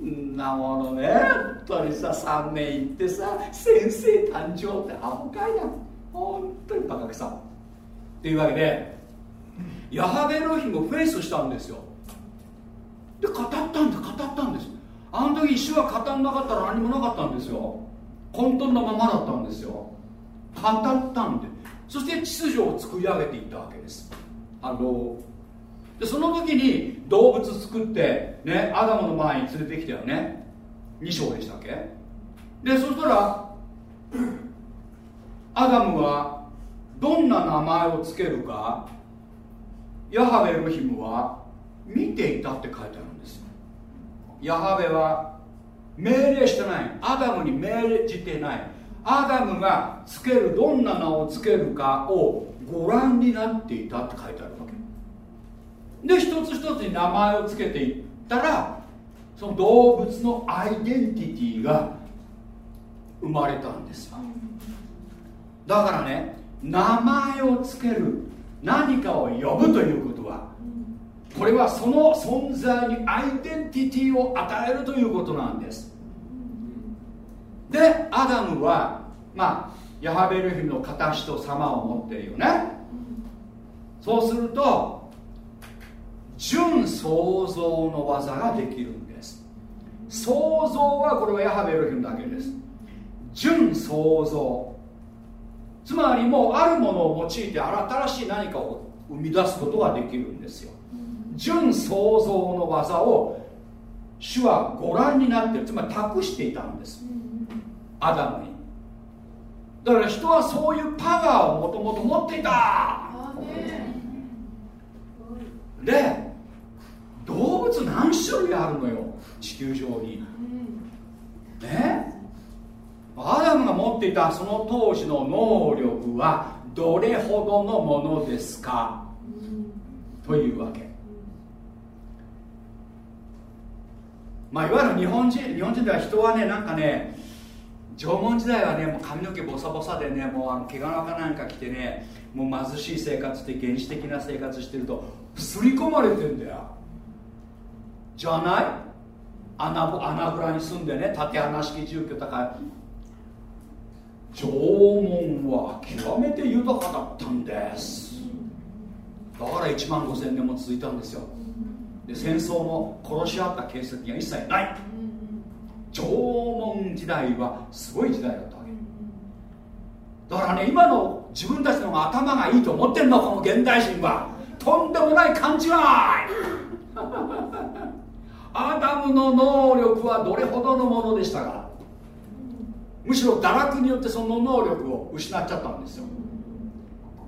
なものね。本当にさ3年行ってさ先生誕生ってアホかいな本当にバカくさ。っていうわけでヤハベロヒムフェイスしたんですよ。で語ったんだ語ったんですあの時主は語んなかったら何もなかったんですよ。混沌のままだったんですよ。語ったんでそして秩序を作り上げていったわけです。あのでその時に動物作ってねアダムの前に連れてきたよね。2章でしたっけ？でそしたらアダムはどんな名前を付けるかヤハベエロヒムは見ていたって書いてあるんですよ。ヤハベは命令してない。アダムに命じてない。アダムがつけるどんな名をつけるかをご覧になっていたって書いてあるわけ。で一つ一つに名前をつけていったらその動物のアイデンティティが生まれたんです。よだからね名前をつける何かを呼ぶということはこれはその存在にアイデンティティを与えるということなんです。でアダムはまあヤハベルヒムの形と様を持ってるよね。そうすると純創造の技ができるんです。創造はこれはヤハベルヒムだけです。純創造。つまりもうあるものを用いて新しい何かを生み出すことができるんですよ。純創造の技を主はご覧になってる。つまり託していたんです。アダムに。だから人はそういうパワーをもともと持っていた。で動物何種類あるのよ。地球上に。ね？アダムが持っていた。その当時の能力はどれほどのものですか？というわけまあいわゆる日本人日本人では人はねなんかね縄文時代はねもう髪の毛ボサボサでねもうあの毛皮かなんか着てねもう貧しい生活で原始的な生活してると刷り込まれてんだよ。じゃない？穴穴蔵に住んでね縦穴式住居高い縄文は極めて豊かだったんです。だから1万5000年も続いたんですよ。で戦争の殺し合った形跡が一切ない。縄文時代はすごい時代だったわけ。だからね今の自分たちの方が頭がいいと思ってんのこの現代人は。とんでもない勘違い。アダムの能力はどれほどのものでしたか。むしろ堕落によってその能力を失っちゃったんですよ。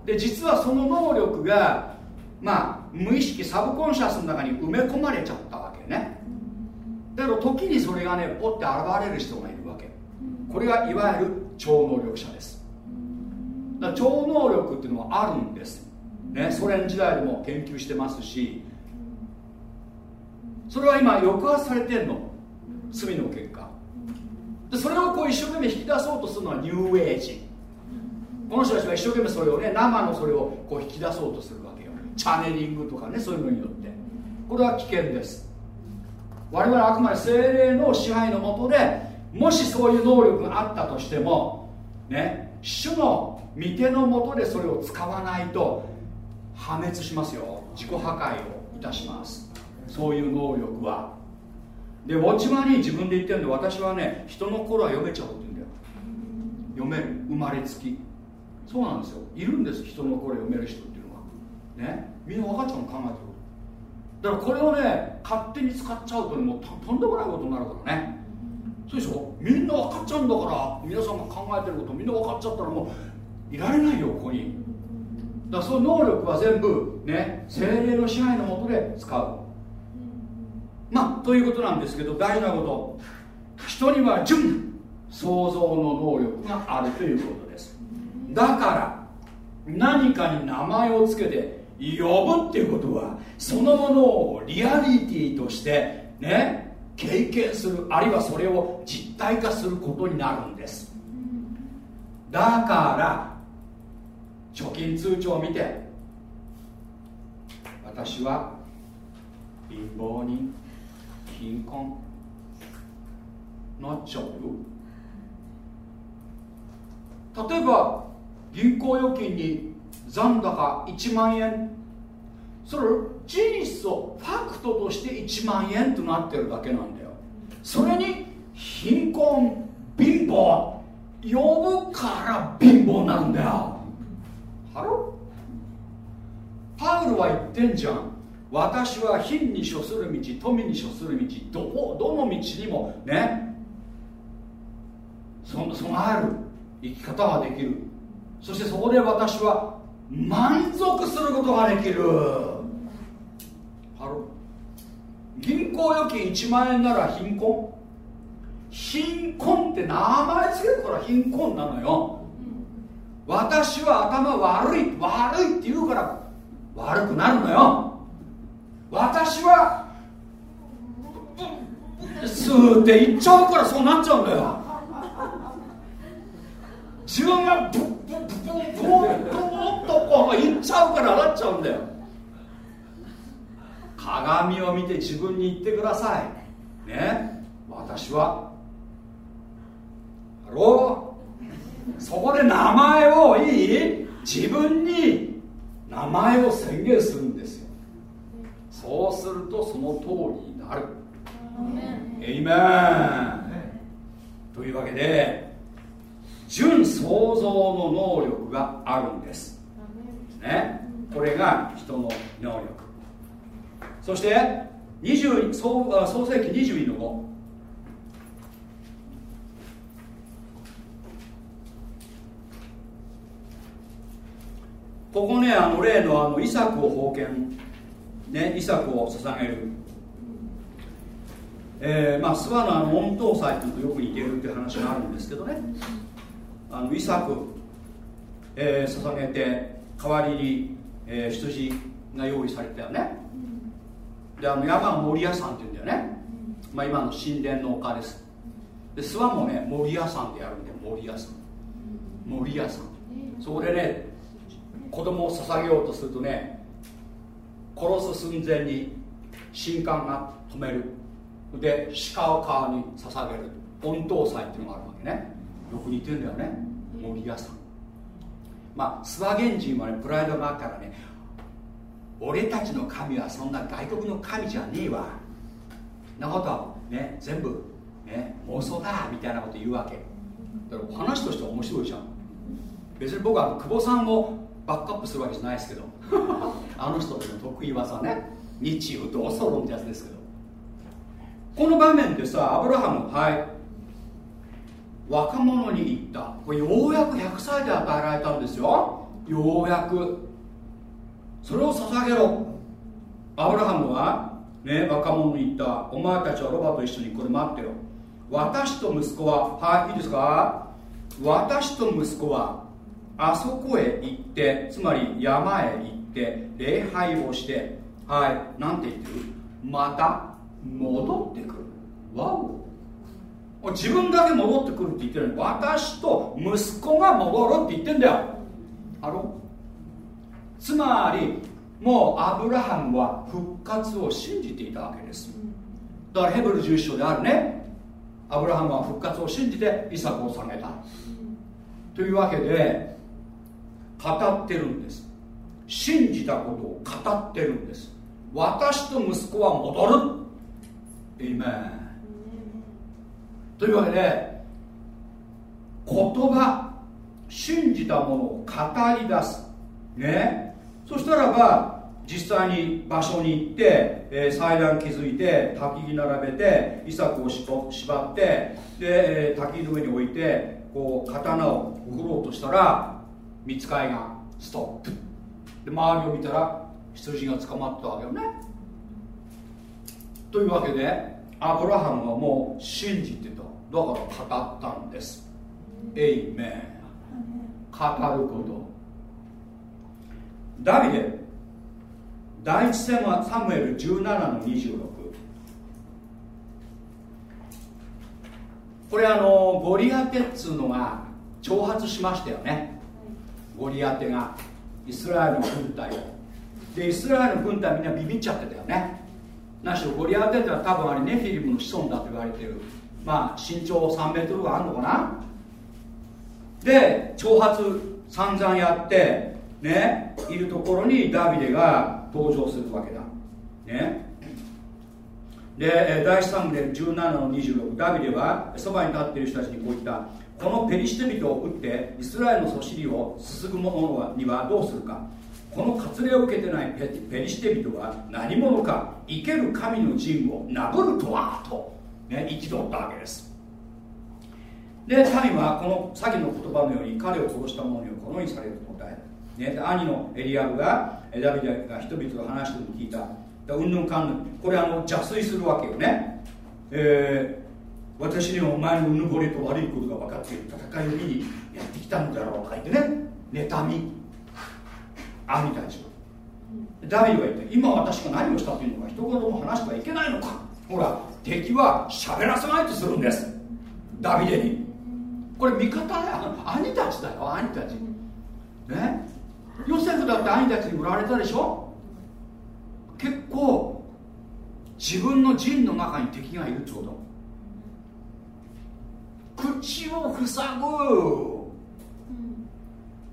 で実はその能力がまあ無意識サブコンシャスの中に埋め込まれちゃったわけね。だけど時にそれがねポッて現れる人がいるわけ。これがいわゆる超能力者です。だから超能力っていうのはあるんです。ねソ連時代でも研究してますし。それは今抑圧されてんの。罪の結果。でそれをこう一生懸命引き出そうとするのはニューエイジ。この人たちは一生懸命それをね生のそれをこう引き出そうとするわけ。チャネリングとかねそういうのによって。これは危険です。我々はあくまで精霊の支配のもとでもしそういう能力があったとしてもね主の御手のもとでそれを使わないと破滅しますよ。自己破壊をいたします。そういう能力は。でウォッチマに自分で言ってるんで私はね人の頃は読めちゃうって言うんだよ。読める。生まれつき。そうなんですよ。いるんです。人の頃読める人。ねみんな分かっちゃうの考えてるだからこれをね勝手に使っちゃうともうとんでもないことになるからね。そうでしょ？みんな分かっちゃうんだから皆さんが考えてることみんな分かっちゃったらもういられないよここに。だからその能力は全部ね精霊の支配のもとで使う。まあということなんですけど大事なこと。人には純創造の能力があるということです。だから何かに名前を付けて呼ぶっていうことはそのものをリアリティとしてね経験するあるいはそれを実体化することになるんです。だから貯金通帳を見て私は貧乏人貧困なっちゃうよ。例えば銀行預金に残高1万円。それ事実をファクトとして1万円となってるだけなんだよ。それに貧困貧乏呼ぶから貧乏なんだよ。ハロパウルは言ってんじゃん。私は貧に処する道富に処する道どこどの道にもね。備える生き方ができる。そしてそこで私は満足することができる。銀行預金1万円なら貧困。貧困って名前つけるから貧困なのよ。私は頭悪い悪いって言うから悪くなるのよ。私はスーって言っちゃうからそうなっちゃうんだよ。自分がブッブッブッブッブッとこう言っちゃうからなっちゃうんだよ鏡を見て自分に言ってくださいね私はハローそこで名前を言い自分に名前を宣言するんですよそうするとその通りになるエイメンというわけで純創造の能力があるんです。ね。これが人の能力。そして20創創世記22の5ここねあの例のあのイサクを封建ねイサクを捧げる。えー、まあ諏訪のあの温湯祭っていうとよく似てるっていう話があるんですけどね。あのイサク、えー、捧げて代わりに、えー、羊が用意されたよね。であの山森屋さんっていうんだよね、まあ、今の神殿の丘です。で諏訪もね森屋さんってやるんで森屋さん。森屋さん。そこでね子供を捧げようとするとね殺す寸前に神官が止める。で鹿を川に捧げる。御頭祭っていうのがあるわけねよく似てんだよね。森屋さん。まあ諏訪源人はねプライドがあったらね。俺たちの神はそんな外国の神じゃねえわ。なことね全部ね妄想だみたいなこと言うわけ。だから話としては面白いじゃん。別に僕は久保さんをバックアップするわけじゃないですけど。あの人の得意技ね。日中同窓論ってやつですけど。この場面でさアブラハムはい若者に言った。これようやく100歳で与えられたんですよ。ようやく。それを捧げろ。アブラハムはね若者に言った。お前たちはロバと一緒にこれ待ってろ。私と息子ははいいいですか？私と息子はあそこへ行ってつまり山へ行って礼拝をしてはいなんて言ってる？また戻ってくる。わお。自分だけ戻ってくるって言ってるのに私と息子が戻るって言ってんだよ。あろつまりもうアブラハムは復活を信じていたわけですだからヘブル11章であるね。アブラハムは復活を信じてイサクを下げた。というわけで語ってるんです。信じたことを語ってるんです。私と息子は戻る。イメンというわけで言葉信じたものを語り出す。ね。そしたらば実際に場所に行って、えー、祭壇築いて焚き木並べてイサクを縛ってで、えー、焚きの上に置いてこう刀を送ろうとしたら見つかいがストップ。で周りを見たら羊が捕まったわけよね。というわけでアブラハムはもう信じてただから語ったんです。エイメン語ること。ダビデ第一戦はサムエル17の26これあのゴリアテっつうのが挑発しましたよね。ゴリアテがイスラエルの軍隊を。でイスラエルの軍隊みんなビビっちゃってたよね。なしろゴリアテってのは多分あれネフィリムの子孫だと言われてる。まあ身長3メートルがあるのかな？で挑発散々やってねいるところにダビデが登場するわけだ。ね。で第3部で17の26ダビデはそばに立っている人たちにこう言った。このペリシテ人を撃ってイスラエルのそしりをすすぐ者にはどうするか。この割礼を受けてないペリシテ人は何者か生ける神の陣を殴るとはと、ね、憤ったわけです。で民はこの詐欺の言葉のように彼を殺した者にはこのようにされると答える、ね、兄のエリアブがダビデが人々と話してると聞いた。うんぬんかんぬん。これあの邪推するわけよね、えー、私にはお前のうぬぼれと悪いことが分かっている戦いを見にやってきたのだろうとか言ってね。妬み兄たちはダビデは言って今私が何をしたというのか一言も話してはいけないのか。ほら敵は喋らせないとするんです。ダビデに。これ味方だよ兄たちだよ兄たち。ね？ヨセフだって兄たちに売られたでしょ？結構自分の陣の中に敵がいるってこと。口を塞ぐ。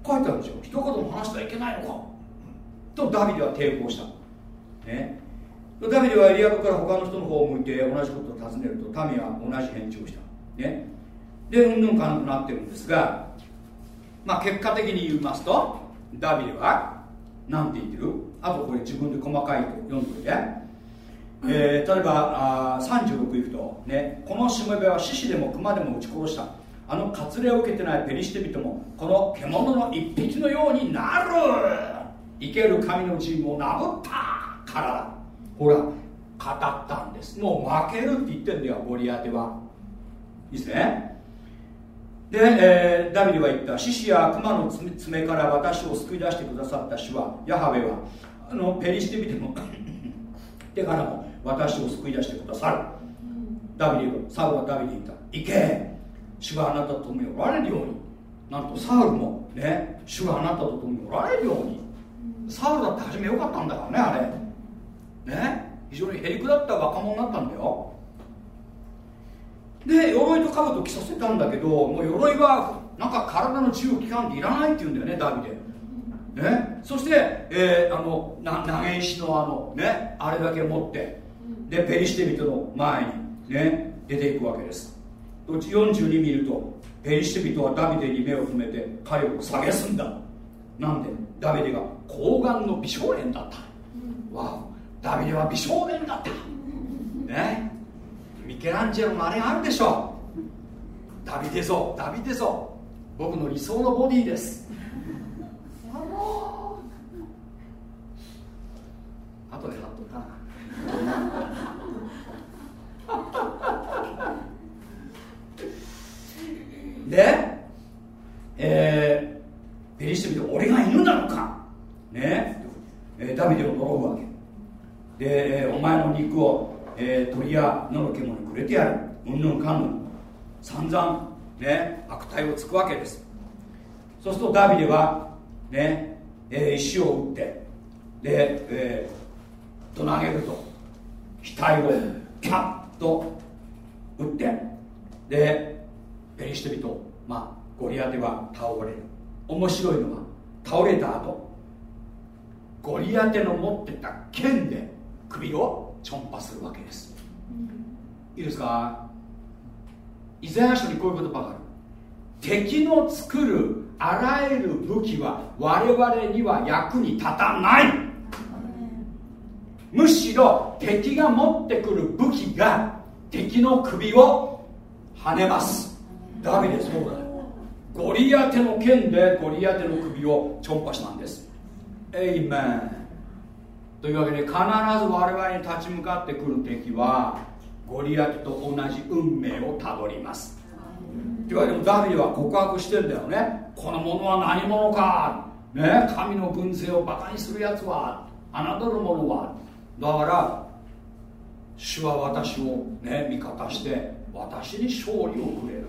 書いてあるでしょ？一言も話してはいけないのかとダビデは抵抗した。ね。ダビデはエリアブから他の人の方を向いて同じことを尋ねると民は同じ返事をした。ね。でうんぬんかなくなってるんですがまあ結果的に言いますとダビデは何て言ってる？あとこれ自分で細かいと読んでおいて。えー、例えばあ36いくと、ね、このしもべは獅子でも熊でも撃ち殺した。あの割礼を受けてないペリシテ人もこの獣の一匹のようになる。生ける神のチームをなぶった。からほら語ったんです。もう負けるって言ってんだよゴリアテは。いいですね。で、えー、ダビデは言った。獅子や熊の爪から私を救い出してくださった主はヤハウェはあのペリシテ人の 手からも私を救い出してくださる。ダビデサウルはダビデに言った。行け。主があなたと共におられるように。なんとサウルもね主があなたと共におられるように。サウルだって初め良かったんだからねあれ。ね？非常にへりくだった若者になったんだよ。で鎧と兜着させたんだけどもう鎧はなんか体の自由期間でいらないって言うんだよねダビデ。ね、そして、えー、あの投げ石のあの、ね、あれだけ持ってでペリシテ人の前に、ね、出ていくわけです。42見るとペリシテ人はダビデに目を留めて彼を蔑んだ。なんで？ダビデが睾丸の美少年だった、うん、わダビデは美少年だった。ね。ミケランジェロのあれがあるでしょ。ダビデぞダビデぞ僕の理想のボディです。後で貼っとったな。で、えー、ペリシテ人俺が犬なのかね、え、ダビデを呪うわけ。で、お前の肉を、えー、鳥や野の獣にくれてやる。うんぬんかんぬん。散々ね悪態をつくわけです。そうするとダビデはね、えー、石を打ってで、えー、と投げると額をピャッと打ってでペリシテ人、まあ、ゴリアテは倒れる。面白いのは倒れた後。ゴリアテの持ってた剣で首をちょんぱするわけです、いいですか？イザヤ書にこういう言葉がある。敵の作るあらゆる武器は我々には役に立たない。むしろ敵が持ってくる武器が敵の首を跳ねます。ダビデそうだよゴリアテの剣でゴリアテの首をちょんぱしたんです。エイメンというわけで必ず我々に立ち向かってくる敵はゴリアテと同じ運命をたどります。というわけでダビデは告白してんだよね。この者は何者か。ね神の軍勢をバカにするやつは。侮る者は。だから主は私をね味方して私に勝利をくれる。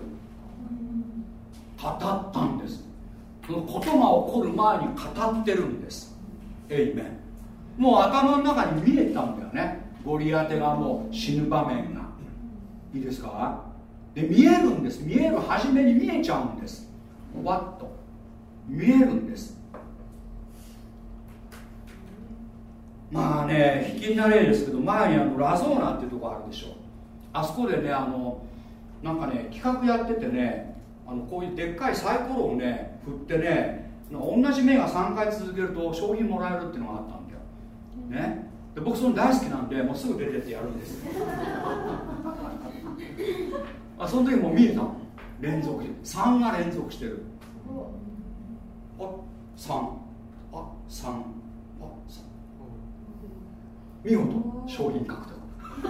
語ったんです。そのことが起こる前に語ってるんです。エイメンもう頭の中に見えたんだよね。ゴリアテがもう死ぬ場面が。いいですか？で見えるんです。見える初めに見えちゃうんです。わっと。見えるんです。まあね引きな例ですけど前にあのラゾーナっていうとこあるでしょ。あそこでねあのなんかね企画やっててねあのこういうでっかいサイコロをね振ってね同じ目が3回続けると商品もらえるっていうのがあったんだよ、ね、で僕その大好きなんでもうすぐ出てってやるんです。あその時も見えた連続3が連続してる。あ3あ3あ3見事。商品獲得。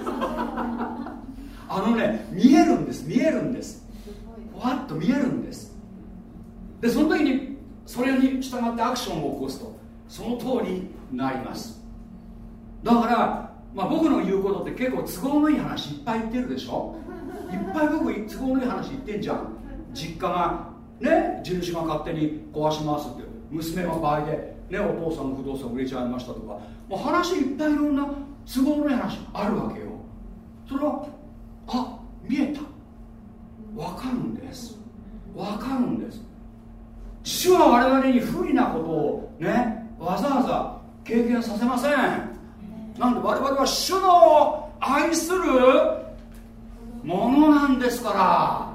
あのね見えるんです見えるんです。わっと見えるんですでその時にそれに従ってアクションを起こすと。その通りになります。だから、まあ、僕の言うことって結構都合のいい話いっぱい言ってるでしょ？いっぱい僕都合のいい話言ってんじゃん。実家がね地主が勝手に壊しますって。娘の場合で、ね、お父さんの不動産売れちゃいましたとか。もう話いっぱいいろんな都合のいい話あるわけよ。それはあ見えた。分かるんです。分かるんです。主は我々に不利なことをねわざわざ経験させません。なんで我々は主の愛するものなんですから。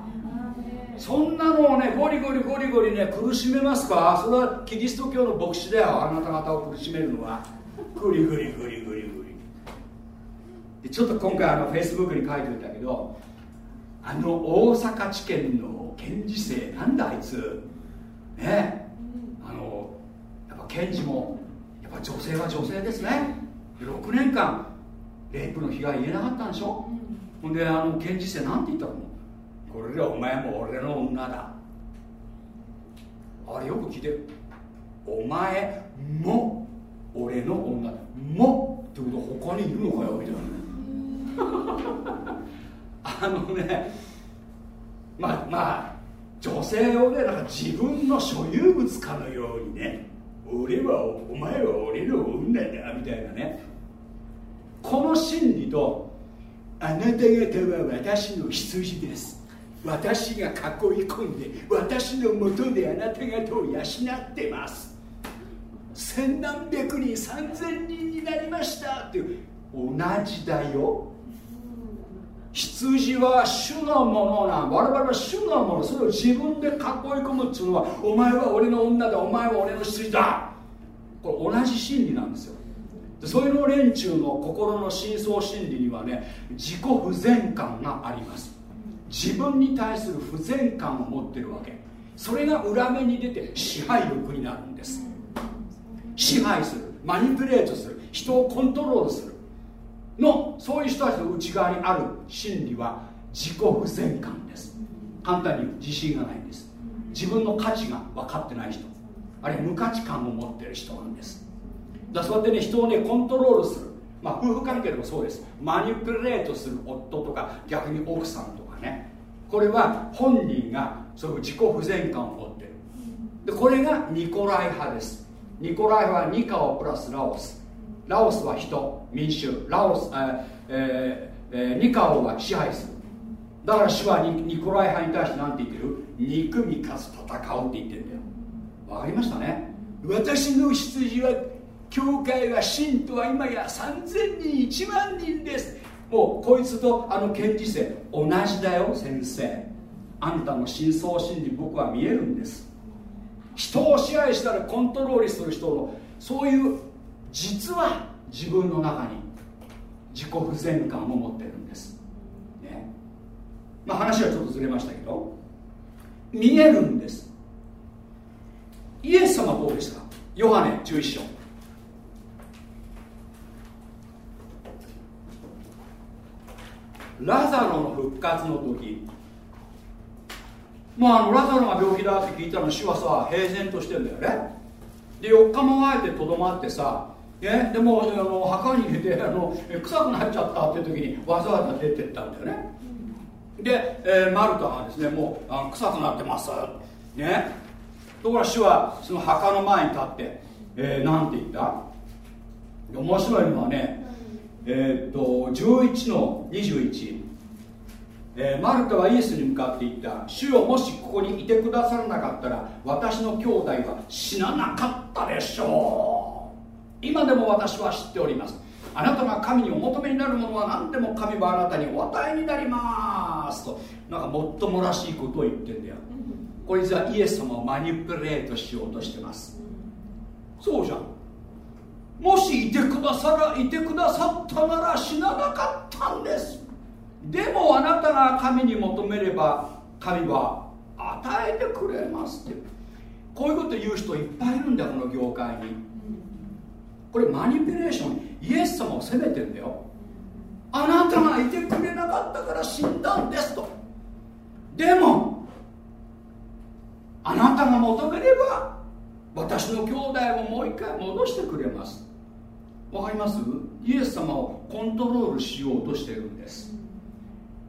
そんなのをねゴリゴリゴリゴリね苦しめますか？それはキリスト教の牧師だよあなた方を苦しめるのは。グリグリグリグリグリ。でちょっと今回あのフェイスブックに書いておいたけどあの大阪地検の検事正なんだあいつ？ね。あのやっぱ検事もやっぱ女性は女性ですね。6年間レイプの被害言えなかったんでしょ？う、ほんであの検事正なんて言ったの？これでお前も俺の女だ。あれよく聞いてお前も俺の女だ。もってことは他にいるのかよ？みたいなあのねまあまあ女性をねなんか自分の所有物かのようにね。俺はお前は俺の女だみたいなね。この真理とあなた方は私の羊です。私が囲い込んで私のもとであなた方を養ってます。千何百人三千人になりましたっていう。同じだよ。羊は主のものな我々は主のものそれを自分で囲い込むっていうのはお前は俺の女だお前は俺の羊だ。これ同じ真理なんですよ。そういうの連中の心の深層心理にはね自己不全感があります。自分に対する不全感を持ってるわけ。それが裏目に出て支配力になるんです。支配するマニプレートする人をコントロールする。のそういう人たちの内側にある心理は自己不全感です。簡単に言う自信がないんです。自分の価値が分かってない人。あるいは無価値観を持ってる人なんです。だそうやってね人をねコントロールする。まあ夫婦関係でもそうです。マニプレートする夫とか逆に奥さんとかね。これは本人がそういう自己不全感を持ってる。でこれがニコライ派です。ニコライ派はニカオプラスラオス。ラオスは人。民衆ラオス、えーえー、ニカオは支配する。だから主はニコライ派に対して何て言ってる？憎みかつ戦うって言ってるんだよ。わかりましたね。私の羊は教会は信徒は今や3000人1万人です。もうこいつとあの検事生同じだよ先生。あんたの深層心理僕は見えるんです。人を支配したらコントロールする人のそういう実は自分の中に自己不全感を持ってるんです、ね。まあ、話はちょっとずれましたけど見えるんです。イエス様どうでしたヨハネ11章。ラザロの復活の時。まあ、あのラザロが病気だって聞いたの主はさ平然としてんだよね。で4日もあえてとどまってさね、でもあの墓に入れてあの臭くなっちゃったっていう時にわざわざ出てったんだよね。で、えー、マルタがですねもうあ臭くなってます。ね。ところが主はその墓の前に立って、えー、なんて言った？面白いのはねえー、っと11の21えー、マルタはイエスに向かって言った。主よもしここにいてくださらなかったら私の兄弟は死ななかったでしょう今でも私は知っております。あなたが神にお求めになるものは何でも神はあなたにお与えになりますと。なんかもっともらしいことを言ってんだよ。こいつはイエス様をマニプレートしようとしてます。そうじゃん。もしいてくださらいてくださったなら死ななかったんです。でもあなたが神に求めれば神は与えてくれますって。こういうこと言う人いっぱいいるんだよこの業界に。これマニピュレーション。イエス様を責めてんだよ。あなたがいてくれなかったから死んだんですと。でもあなたが求めれば私の兄弟をもう一回戻してくれます。わかります？イエス様をコントロールしようとしてるんです。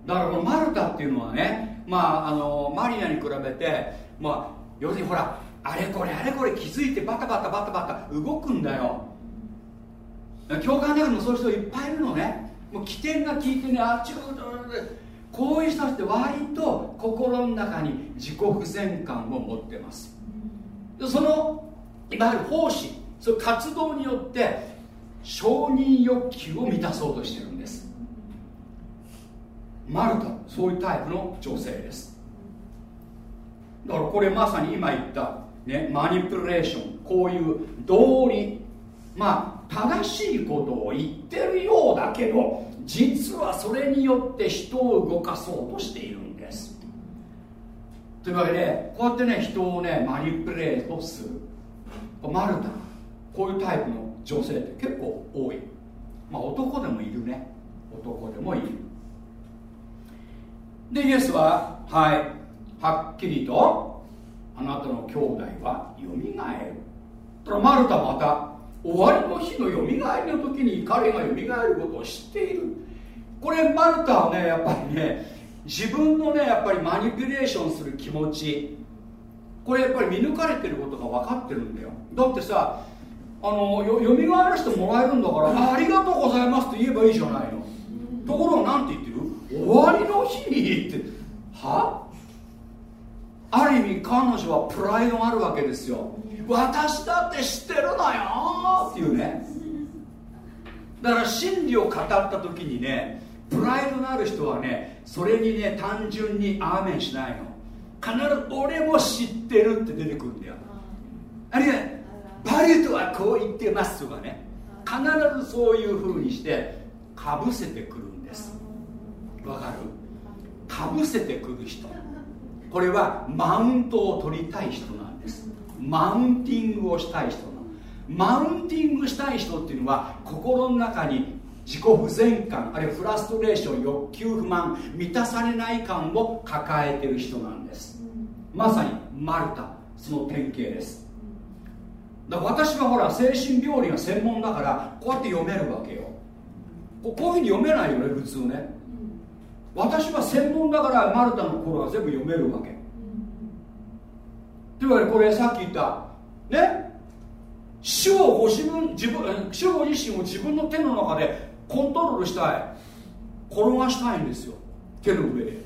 だからこのマルタっていうのはねまああのマリアに比べてまあ要するにほらあれこれあれこれ気づいてバタバタバタバタ動くんだよ。教会の中にもそういう人いっぱいいるのね。もう起点が効いてねあっちここういう人たちって割と心の中に自己不全感を持ってます。そのいわゆる奉仕その活動によって承認欲求を満たそうとしてるんです。マルタそういうタイプの女性です。だからこれまさに今言った、ね、マニプレーションこういう道理まあ正しいことを言ってるようだけど実はそれによって人を動かそうとしているんです。というわけでこうやってね人をねマニプレートする。マルタ。こういうタイプの女性って結構多い。まあ男でもいるね。男でもいる。でイエスははい。はっきりとあなたの兄弟はよみがえるマルタまた終わりの日のよみがえりの時に彼がよみがえることを知っている。これマルタはねやっぱりね自分のねやっぱりマニピュレーションする気持ち。これやっぱり見抜かれてることが分かってるんだよ。だってさあのよよみがえらせてもらえるんだからありがとうございますって言えばいいじゃないの。ところが何て言ってる？終わりの日にって。は？ある意味彼女はプライドがあるわけですよ。私だって知ってるのよっていうね。だから真理を語った時にねプライドのある人はねそれにね単純にアーメンしないの。必ず俺も知ってるって出てくるんだよ。あるいはバリューとはこう言ってますとかね。必ずそういうふうにしてかぶせてくるんです。わかる？かぶせてくる人。これはマウントを取りたい人なんですマウンティングをしたい人なマウンティングしたい人っていうのは心の中に自己不全感あるいはフラストレーション欲求不満満たされない感を抱えてる人なんです。まさにマルタその典型です。だから私はほら精神病理が専門だからこうやって読めるわけよ。こういうふうに読めないよね普通ね。私は専門だからマルタの頃は全部読めるわけというわけでこれさっき言った。ね？主をご自分自分主ご自身を自分の手の中でコントロールしたい。転がしたいんですよ。手の上で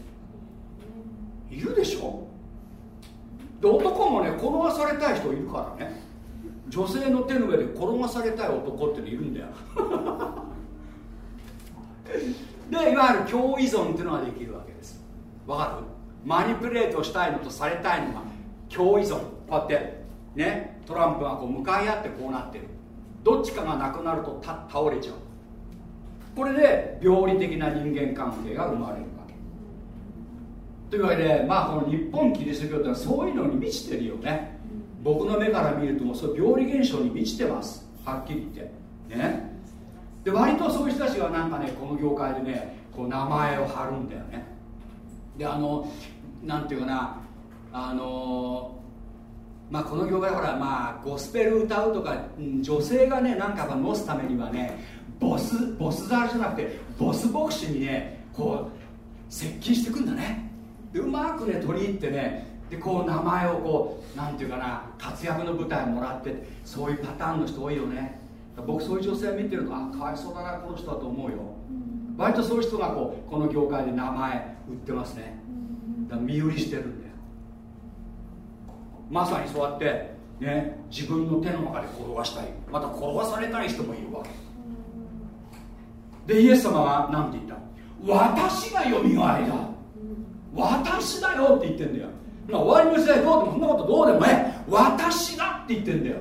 いるでしょ？で男もね転がされたい人いるからね。女性の手の上で転がされたい男っているんだよ。でいわゆる共依存っていうのができるわけです。わかる？マニプレートしたいのとされたいのが。共依存こうやってねトランプがこう向かい合ってこうなってる。どっちかがなくなるとた倒れちゃう。これで病理的な人間関係が生まれるわけ。というわけでまあこの日本キリスト教ってのはそういうのに満ちてるよね。僕の目から見るともうそういう病理現象に満ちてます。はっきり言って。ね。で割とそういう人たちがなんかねこの業界でねこう名前を貼るんだよね。であのなんていうかなあのまあこの業界ほらまあゴスペル歌うとか、女性がねなんか乗すためにはねボスボスザルじゃなくてボス牧師にねこう接近してくんだね。でうまくね取り入ってねでこう名前をこうなんていうかな活躍の舞台もらってそういうパターンの人多いよね。僕そういう女性見てるとあかわいそうだなこの人だと思うよ、割とそういう人がこうこの業界で名前売ってますね。だから身売りしてるんだよまさにそうやってね自分の手の中で転がしたい。また転がされたい人もいるわけ。でイエス様は何て言った？私がよみがえりだ私だよって言ってんだよ。終わりの時代どうでもそんなことどうでもね私だって言ってんだよ。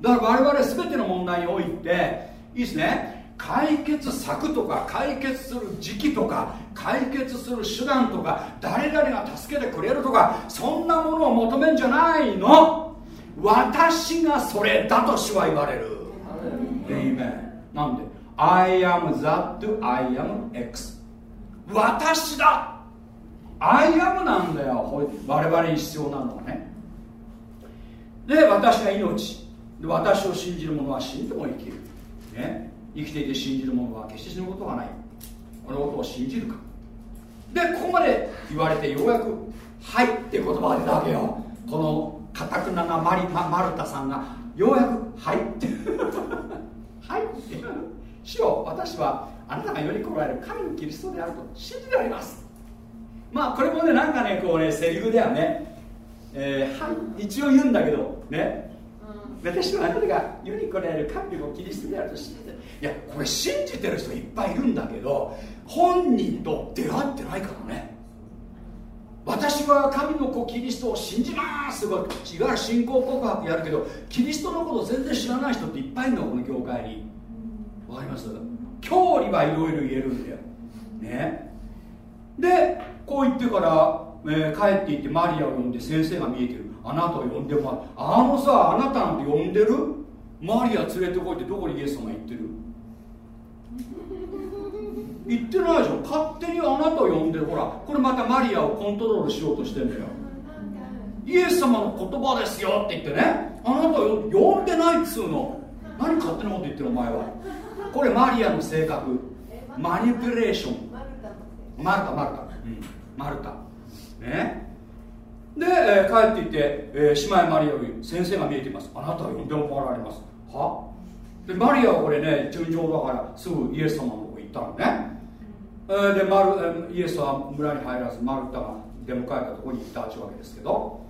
だから我々全ての問題においていいですね。解決策とか解決する時期とか解決する手段とか誰々が助けてくれるとかそんなものを求めんじゃないの。私がそれだと主は言われる。エイメンなんで？I am that I am X. 私だ。I am なんだよ。我々に必要なのはね。で私が命。で私を信じる者は死んでも生きる、ね、生きていて信じる者は決して死ぬことがない。このことを信じるか。でここまで言われてようやく「はい」って言葉が出たわけよ。このかたくななマリママルタさんがようやく「はい」って「はい」って主よ私はあなたが世に来られる神のキリストであると信じております。まあこれもねなんかねこうねセリフだよね、えー、はい一応言うんだけどね。私はあなたが世に来られる神のキリストであると信じていやこれ信じてる人いっぱいいるんだけど本人と出会ってないからね。私は神の子キリストを信じますとかいわゆる信仰告白やるけどキリストのこと全然知らない人っていっぱいいるのこの教会に。わかります？教理はいろいろ言えるんだよ。ね。でこう言ってから、えー、帰っていってマリアを呼んで先生が見えてる。あなたを呼んでもらう。あのさあなたなんて呼んでる？マリア連れてこいってどこにイエス様言ってる？言ってないでしょ。勝手にあなたを呼んでるほらこれまたマリアをコントロールしようとしてんだよ。イエス様の言葉ですよって言ってね。あなたを呼んでないっつうの。何勝手なこと言ってるお前は。これマリアの性格。マニピュレーション。マルタマルタ、うん、マルタ。ね。で、えー、帰っていって、えー、姉妹マリアより先生が見えています。あなたは呼んでもられます。は？でマリアはこれね順調だからすぐイエス様のとこ行ったのね、えー、でマルイエスは村に入らずマルタが出迎えたところに行ったわけですけど。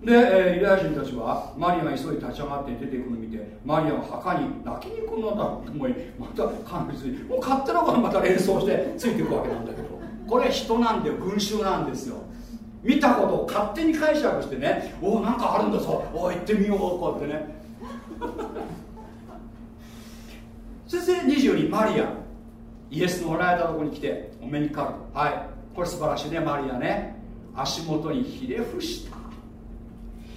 で、えー、ユダヤ人たちはマリアが急いで立ち上がって出ていくのを見てマリアが墓に泣きに行くのだと思いまた感別にもう勝手なことまた連想してついていくわけなんだけど。これ人なんで群衆なんですよ。見たことを勝手に解釈してね。おおなんかあるんだぞ。おお行ってみよう。こうやってね先生22マリア。イエスのおられたとこに来てお目にかかる。はい。これ素晴らしいねマリアね。足元にひれ伏した。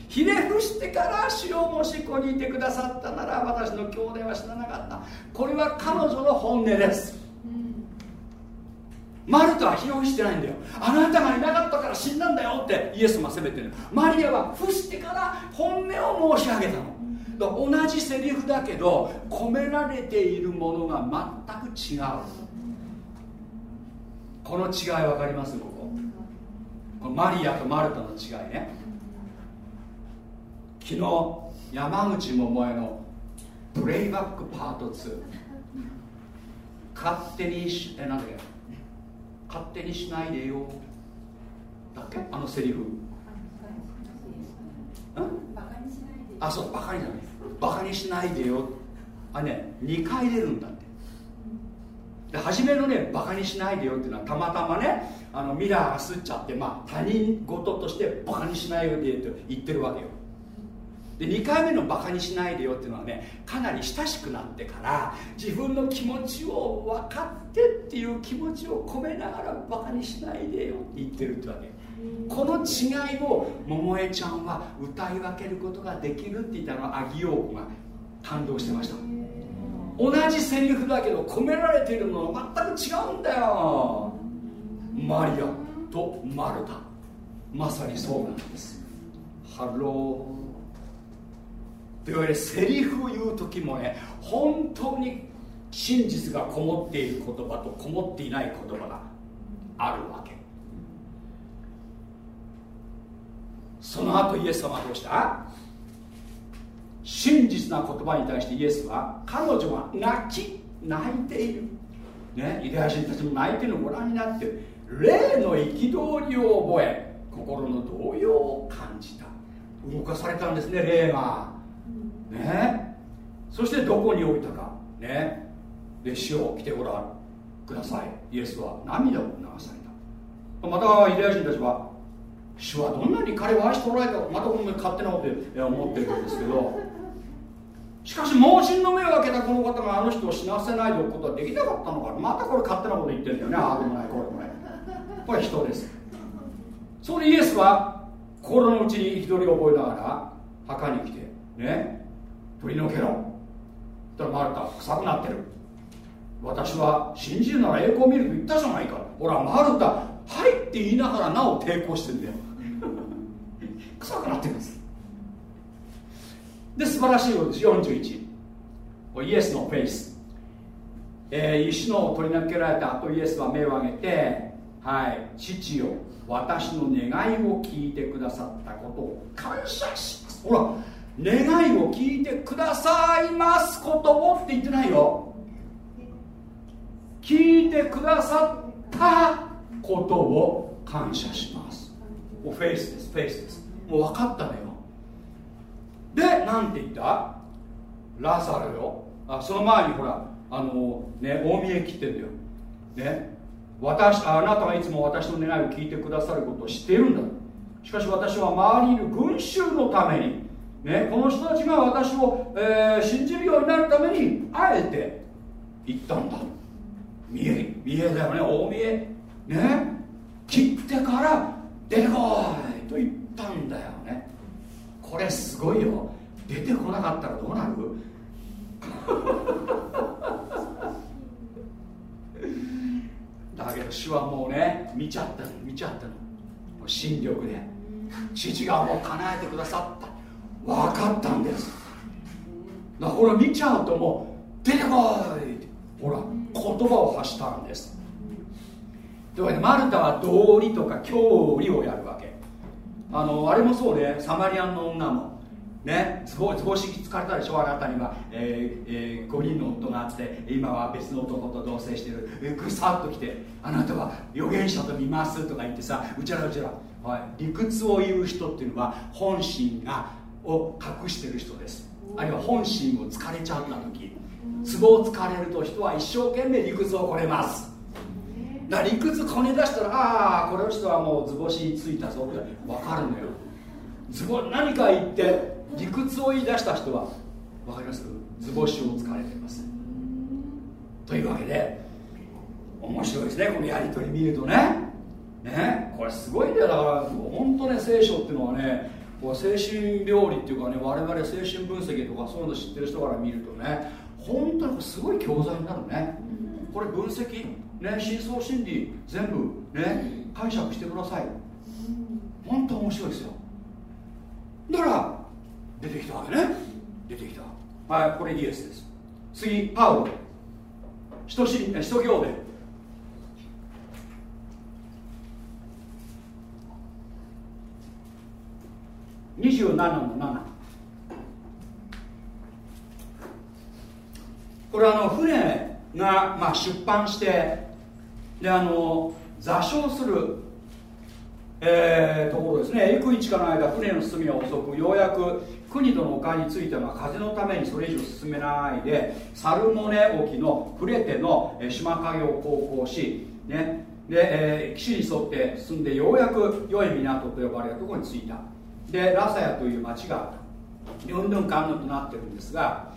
ひれ伏してから主をもしこにいてくださったなら私の兄弟は死ななかった。これは彼女の本音です。うんマルタはひれ伏してないんだよ。あなたがいなかったから死んだんだよってイエス様責めてる。マリアは伏してから本音を申し上げたの。同じセリフだけど込められているものが全く違う。この違い分かります？ここ。このマリアとマルタの違いね。昨日山口百恵のプレイバックパート2勝手にしえなんだっけ？勝手にしないでよ。だっけ？あのセリフ。あそうバカにじゃないバカにしないでよ。あね2回出るんだって。で初めのねバカにしないでよっていうのはたまたまねあのミラーがすっちゃってまあ他人事としてバカにしないでよって言ってるわけよ。で2回目のバカにしないでよっていうのはねかなり親しくなってから自分の気持ちを分かってっていう気持ちを込めながらバカにしないでよって言ってるってわけ。この違いを桃江ちゃんは歌い分けることができるって言ったのはアギヨー子が感動してました。同じセリフだけど込められているもの全く違うんだよ。マリアとマルタ。まさにそうなんです。 Hello。というわけでセリフを言う時もね本当に真実がこもっている言葉とこもっていない言葉があるわけその後イエス様はどうした？真実な言葉に対してイエスは彼女は泣き泣いている。ねユダヤ人たちも泣いてるのをご覧になって。霊の憤りを覚え心の動揺を感じた。動かされたんですね霊が。ねそしてどこに置いたか。ねで死を来てごらんください。イエスは涙を流された。またユダヤ人たちは主はどんなに彼を愛しておられたかまたこの勝手なこと思ってるんですけどしかし盲人の目を開けたこの方があの人を死なせないでおくことはできなかったのか。またこれ勝手なこと言ってるんだよね。ああでもないこれもないこれ人です。それでイエスは心の内に憤りを覚えながら墓に来てね取り除けろ。そしたらマルタ臭くなってる。私は信じるなら栄光を見ると言ったじゃないか。ほらマルタはいって言いながらなお抵抗してんだよ。臭くなってるんです。で素晴らしいことです。41イエスのフェイス、えー、石の取り除けられた後イエスは目を上げてはい父よ私の願いを聞いてくださったことを感謝します。ほら願いを聞いてくださいますことをって言ってないよ。聞いてくださったことを感謝します。フェイスですフェイスです。もう分かったのよ。でなんて言った？ラザルよ。あその前にほらあのね大見え切ってんだよ。ね。私あなたがいつも私の願いを聞いてくださることを知っているんだ。しかし私は周りにいる群衆のために、ね、この人たちが私を、えー、信じるようになるためにあえて言ったんだ。見え見えだよね大見え。ね。切ってから出てこいと言ったんだよね。これすごいよ。出てこなかったらどうなる？だけど主はもうね見ちゃったの見ちゃったの。心力で。父がもう叶えてくださった。分かったんです。だからこれ見ちゃうともう出てこいほら言葉を発したんです。というわけでマルタは道理とか教理をやるわけあのあれもそうねサマリアンの女もね図星疲れたでしょ？あなたには、えーえー、5人の夫があって今は別の男と同棲してる。ぐさっと来てあなたは預言者と見ますとか言ってさうちらうちら、はい、理屈を言う人っていうのは本心がを隠してる人です。あるいは本心を疲れちゃった時ツボを疲れると人は一生懸命理屈をこれます。だ理屈こね出したらああこの人はもう図星ついたぞって分かるのよ。図星何か言って理屈を言い出した人は分かります？図星を疲れています。というわけで面白いですねこのやり取り見るとね。ねこれすごいんだよだから本当ね聖書っていうのはねこう精神料理っていうかね我々精神分析とかそういうの知ってる人から見るとね本当にすごい教材になるね。これ分析？ね深層心理全部ね解釈してください。本当面白いですよ。だから出てきたわけね。出てきた。はいこれイエスです。次パウロ。使徒行伝27の7これあの船が、まあ、出版してであの座礁する、えー、ところですね。幾日かの間船の進みは遅くようやく国との丘については風のためにそれ以上進めないでサルモネ沖のフレテの島影を航行し、ね。でえー、岸に沿って進んでようやく良い港と呼ばれるところに着いた。でラサヤという町があった。うんぬんかんぬんとなってるんですが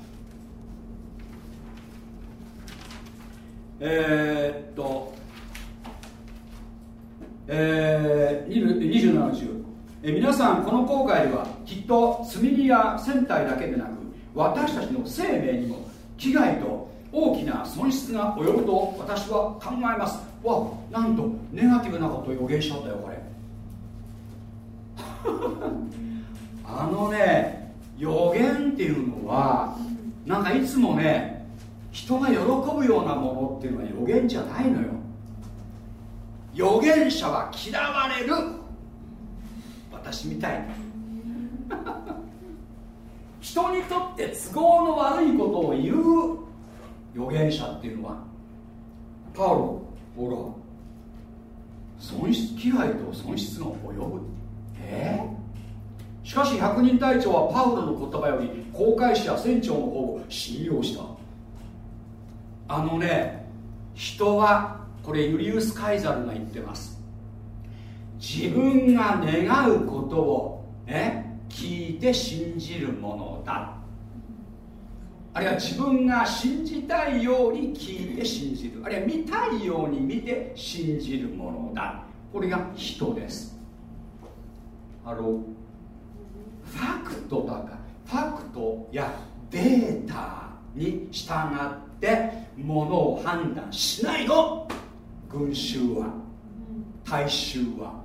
えー、っとえー、27週え皆さんこの航海ではきっと積み荷や船体だけでなく私たちの生命にも危害と大きな損失が及ぶと私は考えます。わなんとネガティブなことを予言しちゃったよこれ。あのね予言っていうのはなんかいつもね人が喜ぶようなものっていうのは予言じゃないのよ。預言者は嫌われる。私みたい。人にとって都合の悪いことを言う。預言者っていうのはパウロほら損失危害と損失が及ぶ。え？ー、しかし百人隊長はパウロの言葉より航海士や船長の方を信用した。あのね人はこれユリウス・カイザルが言ってます。自分が願うことをね聞いて信じるものだ。あるいは自分が信じたいように聞いて信じる。あるいは見たいように見て信じるものだ。これが人です。あのファクトだかファクトやデータに従ってものを判断しないの。群衆は大衆は。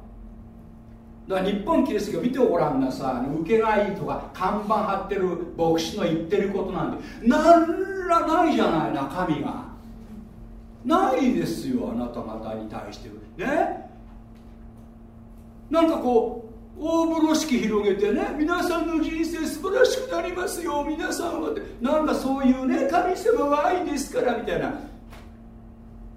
だから日本キリスト教見てごらんなさ受けがいいとか看板貼ってる牧師の言ってることなんてなんらないじゃない中身が。ないですよあなた方に対して。ね？なんかこう大風呂敷広げてね皆さんの人生素晴らしくなりますよ皆さんは。ってなんかそういうね神様は愛ですからみたいな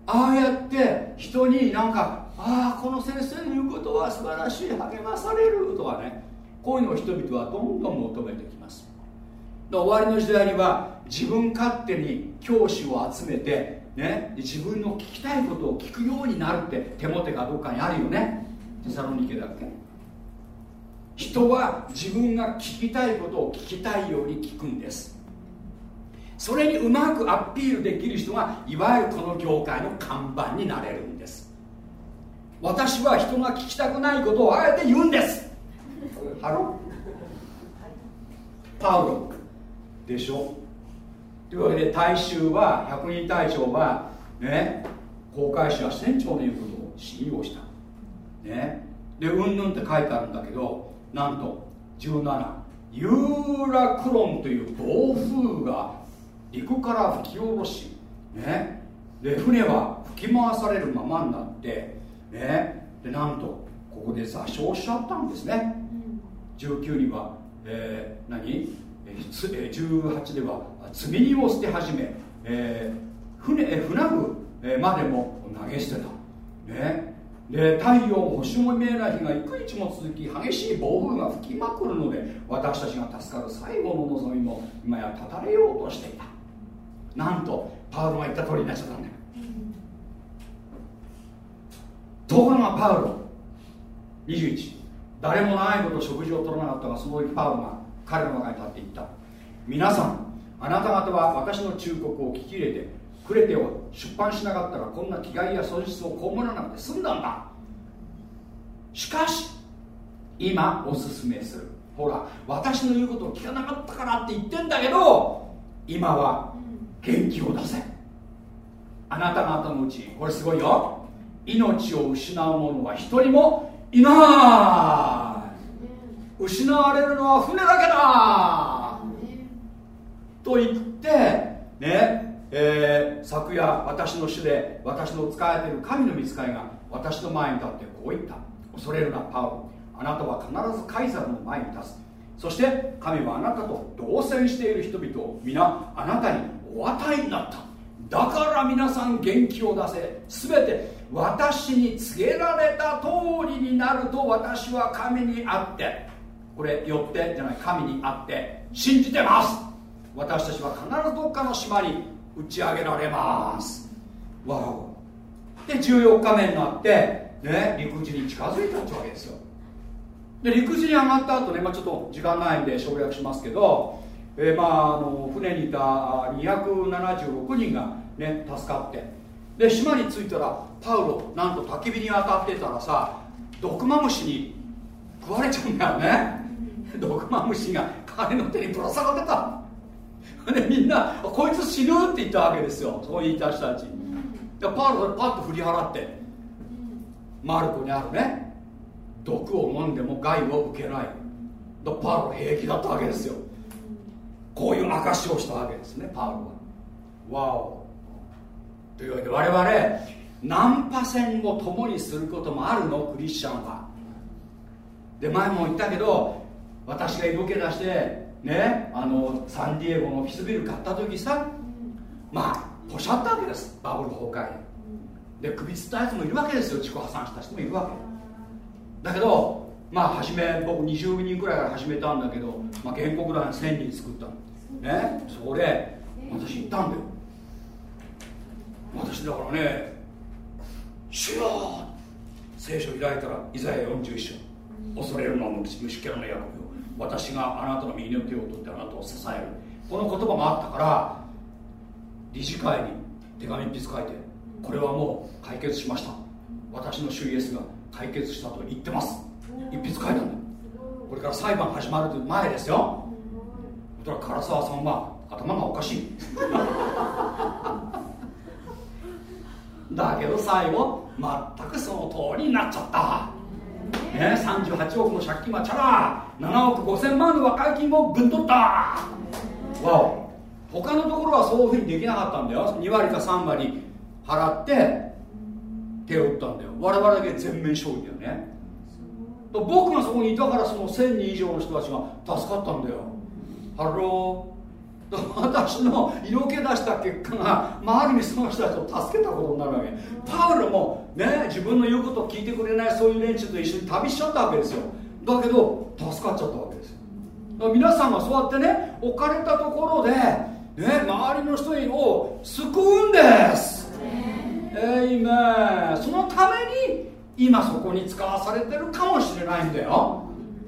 ああやって人になんかああこの先生の言うことは素晴らしい励まされるとかね。こういうのを人々はどんどん求めてきます。終わりの時代には自分勝手に教師を集めて、ね、自分の聞きたいことを聞くようになるって手も手がどっかにあるよね。テサロニケだっけ？人は自分が聞きたいことを聞きたいように聞くんです。それにうまくアピールできる人がいわゆるこの業界の看板になれるんです。私は人が聞きたくないことをあえて言うんです。ハロパウロ。でしょ。というわけで大衆は百人隊長はね航海士は船長の言うことを信用した。ね。でうんぬんって書いてあるんだけどなんと17ユーラクロンという暴風が陸から吹き下ろしね。で船は吹き回されるままになってね。でなんとここで座礁しちゃったんですね、19には、えー、何、18では積み荷を捨て始め、えー、船船具までも投げ捨てた、ね、で太陽も星も見えない日が幾日も続き激しい暴風が吹きまくるので私たちが助かる最後の望みも今や断たれようとしていた。なんとパウロが言った通りになっちゃったんだよところがパウロ？21誰もないこと食事を取らなかったがその時パウロが彼の中に立っていった。皆さんあなた方は私の忠告を聞き入れてクレテを出版しなかったらこんな気概や損失を被らなくて済んだんだ。しかし今おすすめする。ほら私の言うことを聞かなかったからって言ってんだけど今は元気を出せ。あなた方のうちこれすごいよ。命を失う者は一人もいない。失われるのは船だけだ。と言ってねえー、昨夜私の主で私の使えている神の見つかりが私の前に立ってこう言った。恐れるなパウロ。あなたは必ずカイザルの前に立つ。そして神はあなたと同棲している人々を皆あなたにお与えになった。だから皆さん元気を出せ。全て私に告げられた通りになると私は神にあって。これよってじゃない神にあって。信じてます。私たちは必ずどっかの島に打ち上げられます。わお。で14日目になってね陸地に近づいたってわけですよ。で陸地に上がった後ね、まあ、ちょっと時間ないんで省略しますけど、えー、まああの船にいた276人がね助かって。で島に着いたらパウロなんと焚き火に当たってたらさ毒マムシに食われちゃうんだよね。毒マムシが彼の手にぶら下がってた。でみんなこいつ死ぬって言ったわけですよ。そう言った人たち。でパウロがパッと振り払ってマルコにあるね毒を飲んでも害を受けない。パウロ平気だったわけですよ。こういう証しをしたわけですねパウロは。わおというわけで我々ナンパ戦を共にすることもあるの？クリスチャンは。で前も言ったけど私が色気出してねあのサンディエゴのオフィスビル買った時さまあポシャったわけですバブル崩壊で首つったやつもいるわけですよ自己破産した人もいるわけ。だけどまあ初め僕20人くらいから始めたんだけど、まあ、原告団1000人作ったねそこで私行ったんだよ。私だからね主よ。聖書開いたらイザヤ41章。恐れるのは虫けらの役目を私があなたの右の手を取ってあなたを支える。この言葉もあったから理事会に手紙一筆書いてこれはもう解決しました。私の主イエスが解決したと言ってます。一筆書いたんだこれから裁判始まる前ですよ。そしたら唐沢さんは頭がおかしい。だけど最後全くその通りになっちゃった、ね、38億の借金はチャラ。7億5000万の和解金もぶん取った。わお。他のところはそういうふうにできなかったんだよ。2割か3割払って手を打ったんだよ。我々だけ全面勝利だよね。僕がそこにいたからその1000人以上の人たちが助かったんだよ Hello。私の色気出した結果が周りにその人たちを助けたことになるわけ。パウロもね自分の言うことを聞いてくれないそういう連中と一緒に旅しちゃったわけですよ。だけど助かっちゃったわけですだから皆さんがそうやってね置かれたところでね、周りの人を救うんです。えいめそのために今そこに使わされてるかもしれないんだよ。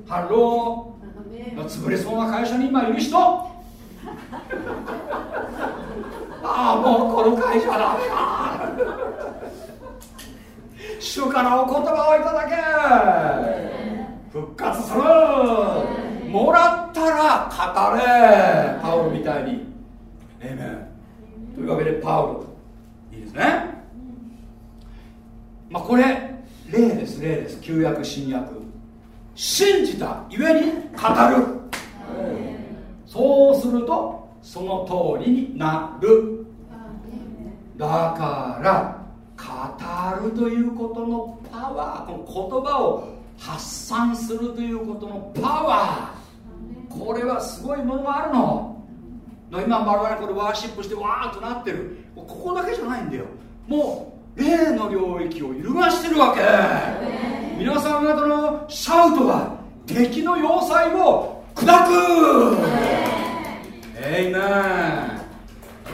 Hello。潰れそうな会社に今いる人？ああもうこの会社ダメだ。主からお言葉をいただけ。復活する。もらったら語れ。パウロみたいに。えめというわけでパウロ。いいですね。まあこれ例です例です。旧約新約信じたゆえに語る。そうするとその通りになる。だから語るということのパワーこの言葉を発散するということのパワー。これはすごいものがあるの今我々これワーシップしてわーっとなってる。ここだけじゃないんだよ。もう霊の領域を揺るがしてるわけ。皆さん方のシャウトが敵の要塞を砕く。えいめ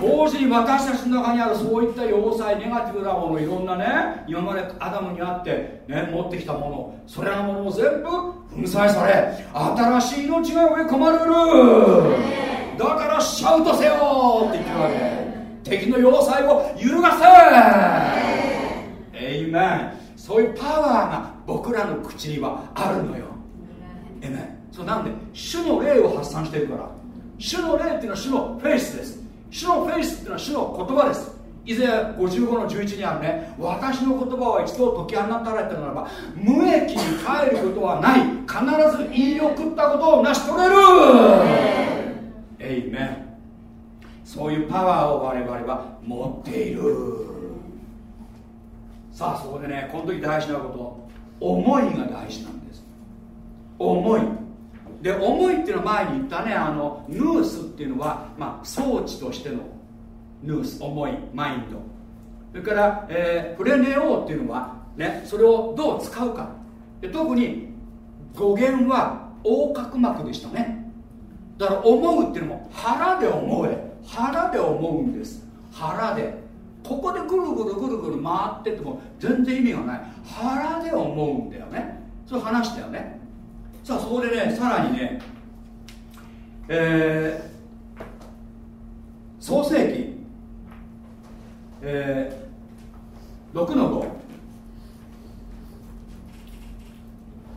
同時に私たちの中にあるそういった要塞ネガティブなものいろんなね今までアダムにあって、ね、持ってきたものそれらのものも全部粉砕され新しい命が植え込まれる。だからシャウトせよって言ってるわけ。敵の要塞を揺るがせエイメンそういうパワーが僕らの口にはあるのよ。エイメンそうなんで主の霊を発散してるから。主の霊っていうのは主のフェイスです。主のフェイスっていうのは主の言葉です。以前55の11にあるね。私の言葉は一度解き放たれたならば無益に帰ることはない。必ず言い送ったことを成し遂げる。エイメンそういうパワーを我々は持っている。さあそこでねこの時大事なこと思いが大事なんです。思い。で思いっていうのは前に言ったねあのヌースっていうのは、まあ、装置としてのヌース思いマインド。それから、えー、フレネオーっていうのは、ね、それをどう使うか。で特に語源は横隔膜でしたね。だから思うっていうのも腹で思え。腹で思うんです。腹で。ここでぐるぐるぐるぐる回ってても全然意味がない。腹で思うんだよね。そう話したよね。さあそこでねさらにねえー、創世記、えー、6の5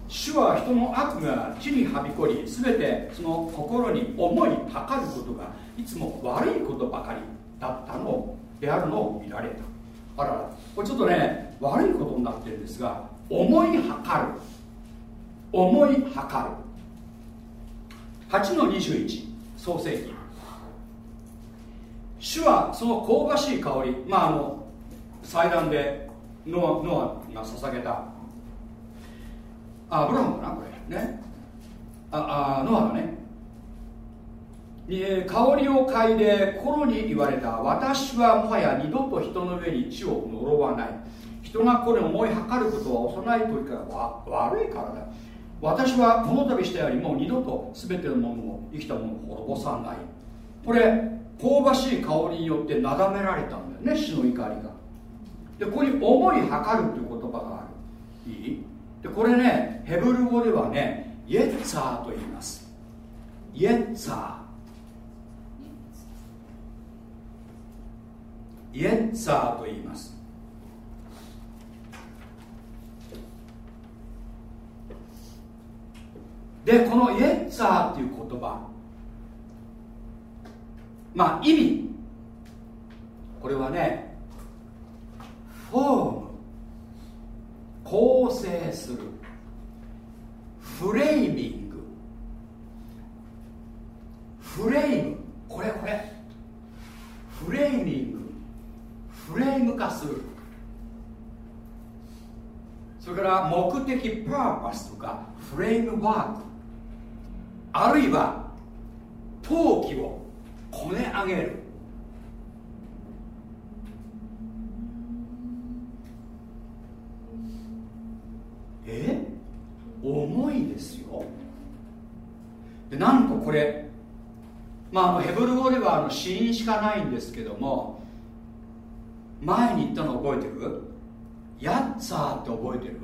主は人の悪が地にはびこり全てその心に思い測ることがいつも悪いことばかりだったのであるのを見られた。あらこれちょっとね悪いことになってるんですが思い測る。思い測る。8の21創世記。主はその香ばしい香りまああの祭壇でノアノアが捧げた。あブラムかなこれ。ね。ああノアだね香りを嗅いで心に言われた私はもはや二度と人の上に地を呪わない。人がこれを思い測ることは幼い時からわ悪いからだ。私はこの度したよりも二度と全てのものを生きたものを滅ぼさない。これ香ばしい香りによってなだめられたんだよね死の怒りが。でここに思い測るという言葉がある。いい？でこれねヘブル語ではねイエッツァーと言います。イエッツァー。イエッツァーと言います。でこのイエッツァーっていう言葉。まあ意味。これはねフォーム構成する。フレーミング。フレーム。これこれ。フレーミング。フレーム化する。それから目的パーパスとかフレームワーク。あるいは陶器をこね上げる。え？重いですよ。でなんとこれまあ、ヘブル語ではあの死因しかないんですけども前に言ったの覚えてる？ヤッツァーって覚えてる？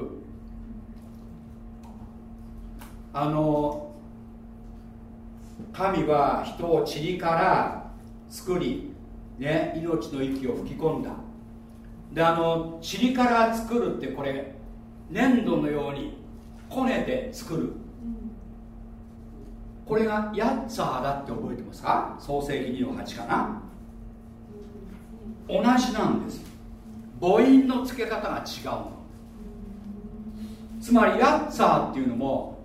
あの神は人を塵から作り、ね、命の息を吹き込んだ。であの塵から作るってこれ粘土のようにこねて作る。これがヤッツァーだって覚えてますか？創世紀2の8かな？同じなんです。母音の付け方が違うの。つまりヤッツァーっていうのも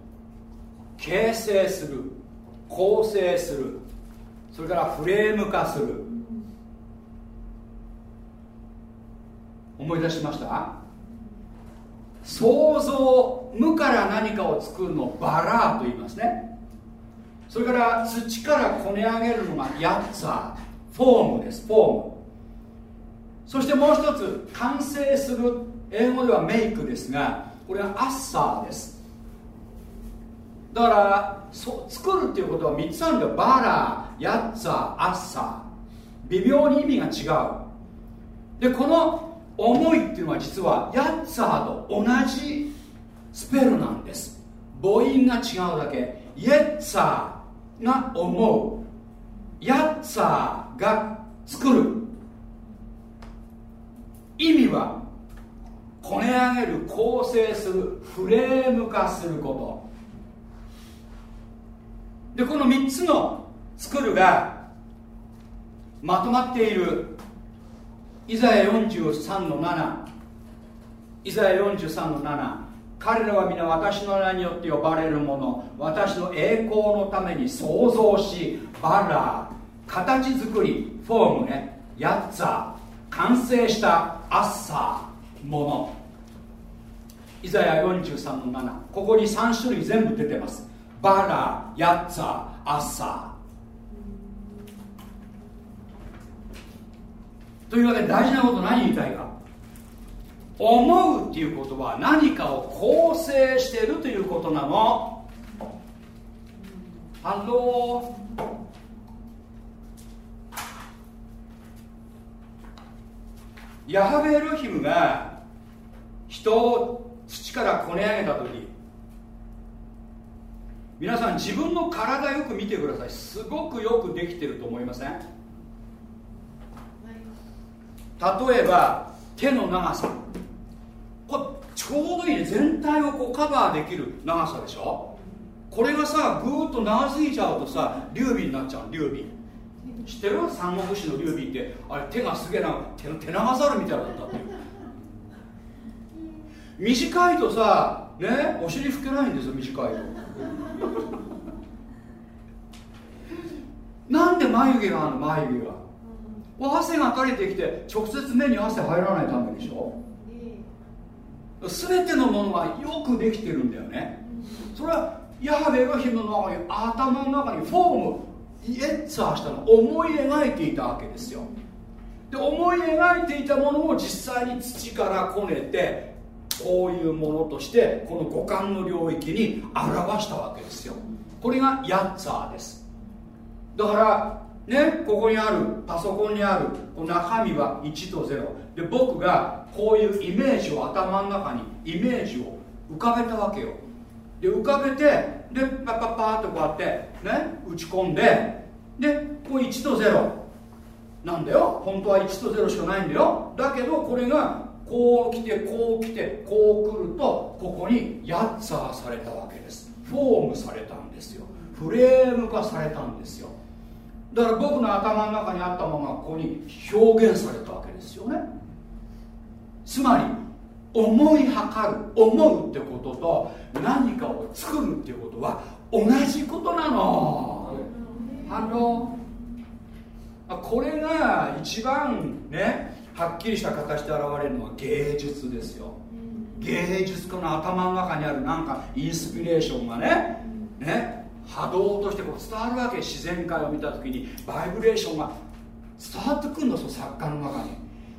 形成する構成するそれからフレーム化する。思い出しました？想像無から何かを作るのをバラーと言いますね。それから土からこね上げるのがヤッツァー。フォームです。フォーム。そしてもう一つ完成する英語ではメイクですがこれはアッサーです。だからそ作るっていうことは3つあるんだよ。バラヤッツァーアッサー。微妙に意味が違う。でこの思いっていうのは実はヤッツァーと同じスペルなんです。母音が違うだけ。イェッツァーが思う。ヤッツァーが作る。意味はこね上げる構成するフレーム化すること。でこの3つの作るがまとまっている。イザヤ43の7イザヤ43の7彼らは皆私の名によって呼ばれるもの。私の栄光のために創造しバラー形作りフォームねヤッツァ完成したアッサーもの。イザヤ43の7ここに3種類全部出てます。バラヤッツァアッサー。というわけで大事なこと何言いたいか。思うっていうことは何かを構成しているということなの。Hello。ヤハウェエロヒムが人を土からこね上げた時皆さん自分の体よく見てください。すごくよくできてると思いません？例えば手の長さ。これちょうどいいね。全体をこうカバーできる長さでしょ？これがさぐーっと長すぎちゃうとさ劉備になっちゃう劉備。知ってる？三国志の劉備って。あれ手がすげえな。手手長猿みたいだったって短いとさね？お尻拭けないんですよ短いと。なんで眉毛があるの？眉毛が。汗が垂れてきて直接目に汗入らないためでしょ？全てのものがよくできてるんだよね。それはヤハベがヒムの中に頭の中にフォーム。イエッツァーしたの。思い描いていたわけですよ。で思い描いていたものを実際に土からこねてこういうものとしてこの五感の領域に表したわけですよ。これがヤッツァーです。だからねここにあるパソコンにある中身は1と0で僕がこういうイメージを頭の中にイメージを浮かべたわけよ。で浮かべてでパッパッパーっとこうやってね打ち込んででこう1と0なんだよ。本当は1と0しかないんだよ。だけどこれがこう来てこう来てこう来るとここにヤッツァーされたわけです。フォームされたんですよ。フレーム化されたんですよ。だから僕の頭の中にあったものがここに表現されたわけですよね。つまり思いはかる思うってことと何かを作るっていうことは同じことなの。あのこれが一番ねはっきりした形で現れるのは芸術ですよ。芸術家の頭の中にあるなんかインスピレーションがねね波動としてこう伝わるわけ。自然界を見た時にバイブレーションが伝わってくるのその作家の中に。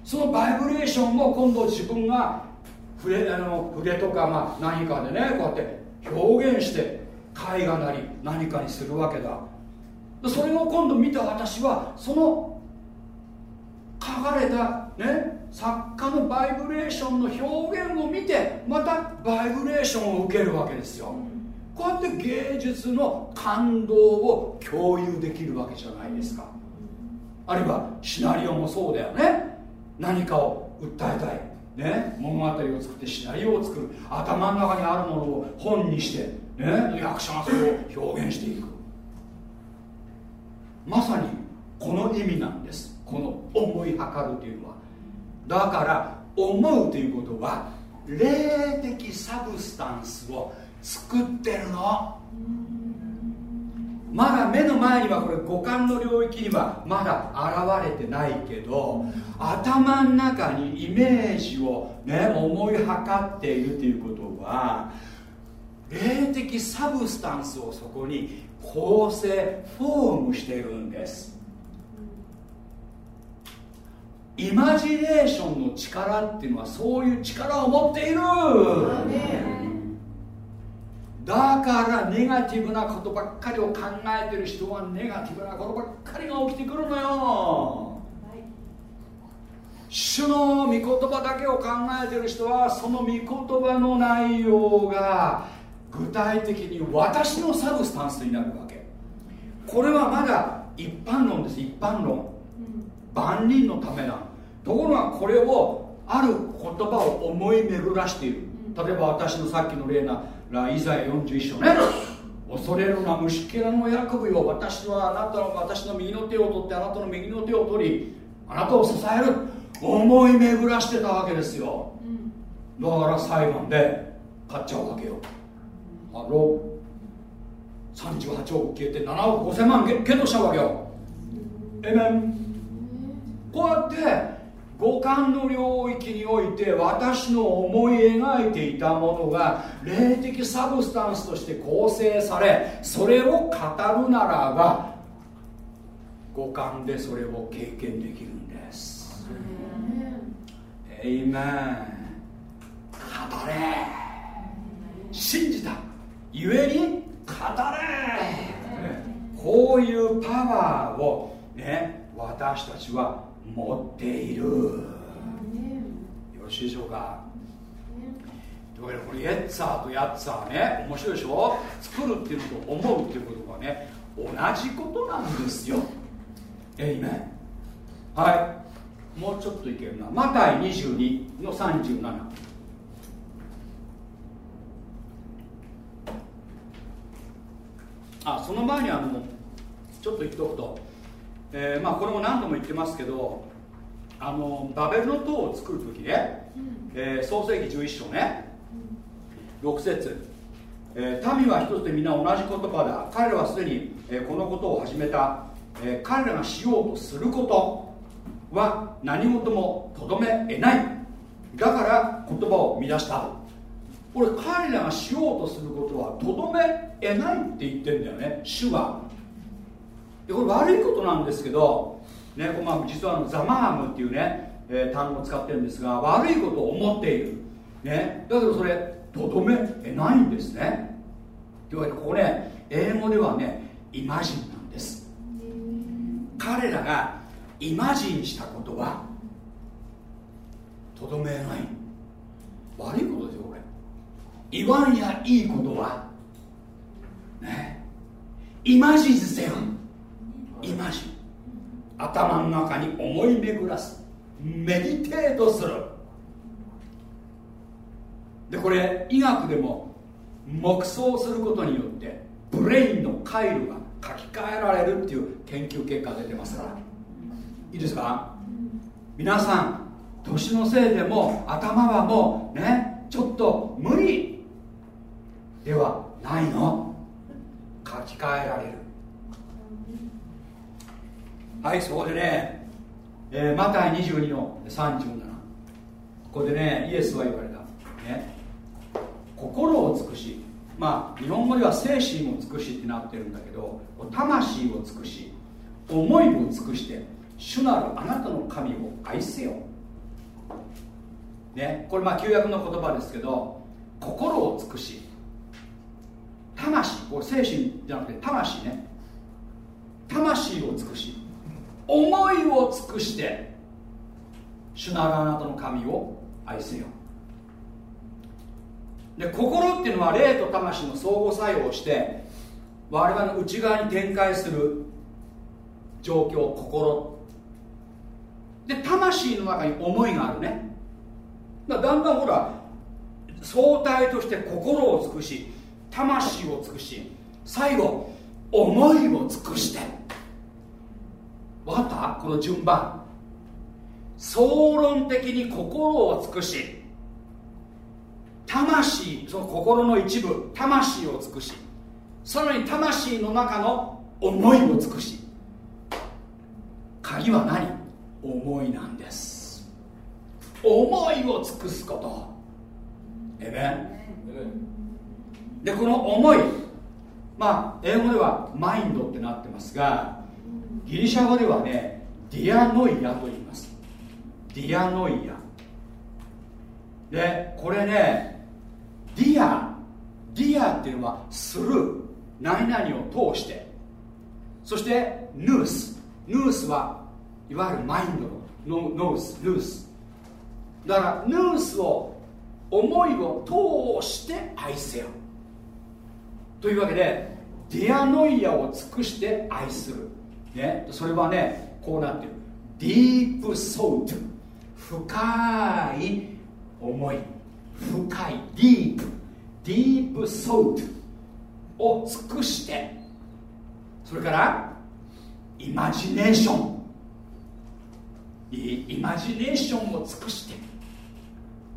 そのバイブレーションを今度自分が筆あの筆とかまあ何かでねこうやって表現して絵画なり何かにするわけだ。それを今度見た私はその書かれたね作家のバイブレーションの表現を見てまたバイブレーションを受けるわけですよ。こうやって芸術の感動を共有できるわけじゃないですか。あるいはシナリオもそうだよね。何かを訴えたいね、物語を作ってシナリオを作る。頭の中にあるものを本にして、ね、役者がそれを表現していく。まさにこの意味なんです。この思いはかるというのは。だから思うということは霊的 substance を作ってるの。まだ目の前にはこれ五感の領域にはまだ現れてないけど頭の中にイメージをね思いはかっているということは霊的 substance をそこに構成フォームしているんです。イマジネーションの力っていうのはそういう力を持っている。だからネガティブなことばっかりを考えてる人はネガティブなことばっかりが起きてくるのよ、主の御言葉だけを考えてる人はその御言葉の内容が具体的に私のサブスタンスになるわけ。これはまだ一般論です一般論。万人のためなところがこれをある言葉を思い巡らしている。例えば私のさっきの例ならイザヤ41章ね。恐れるな虫けらの役びを私はあなたの私の右の手を取ってあなたの右の手を取りあなたを支える。思い巡らしてたわけですよ、だから裁判で勝っちゃうわけよ。あの38億消えて7億5000万ゲットしたわけよ。えめん。こうやって五感の領域において私の思い描いていたものが霊的サブスタンスとして構成されそれを語るならば五感でそれを経験できるんです。エイメン語れ。信じた。ゆえに語れ。こういうパワーをね私たちは持っている。よろしいでしょうか？というわけでこれエッツァーとヤッツァーね面白いでしょ？作るっていうのと思うっていうことがね同じことなんですよ。えいめんはい。もうちょっといけるな。マタイ22の37あその前にあのちょっと言っておくとえー、まあ、これも何度も言ってますけどあのバベルの塔を作る時ね、うん、えー、創世紀11章ね、うん、6節、えー、民は一つで皆同じ言葉だ。彼らはすでに、えー、このことを始めた、えー、彼らがしようとすることは何事もとどめえない。だから言葉を乱した。これ彼らがしようとすることはとどめえないって言ってるんだよね。主はでこれ悪いことなんですけど、ね、まあ実はあのザマームっていうね、えー、単語を使ってるんですが悪いことを思っている、ね、だけどそれとどめ？えないんですね。というわけでここね英語ではねイマジンなんです。彼らがイマジンしたことはとどめない。悪いことですよこれ。言わんやいいことはね。イマジンせよ。イマジン。頭の中に思い巡らす。メディテートする。でこれ医学でも黙想することによってブレインの回路が書き換えられるっていう研究結果が出てますから。いいですか？皆さん年のせいでも頭はもうねちょっと無理ではないの。書き換えられる。はいそこでね、えー、マタイ22の37ここでねイエスは言われた、ね、心を尽くしまあ日本語では精神を尽くしってなってるんだけど魂を尽くし思いを尽くして主なるあなたの神を愛せよ。ね。これまあ旧約の言葉ですけど心を尽くし。魂。これ精神じゃなくて魂ね。魂を尽くし。思いを尽くして主なるあなたの神を愛せよ。で心っていうのは霊と魂の相互作用をして我々の内側に展開する状況心。で魂の中に思いがあるね。だだんだんほら相対として心を尽くし魂を尽くし最後思いを尽くして。分かった？この順番。総論的に心を尽くし魂その心の一部魂を尽くしさらに魂の中の思いを尽くし。鍵は何？思いなんです。思いを尽くすこと。えめでこの思いまあ英語ではマインドってなってますがギリシャ語ではねディアノイアと言います。ディアノイア。でこれねディアディアっていうのはする。何々を通して。そしてヌース。ヌースはいわゆるマインドのヌース。ヌース。だからヌースを思いを通して愛せよ。というわけでディアノイアを尽くして愛する、ね、それはねこうなってる。 deep thought 深い思い。深い。 Deep deep thought を尽くして。それからイマジネーションイマジネーションを尽くして。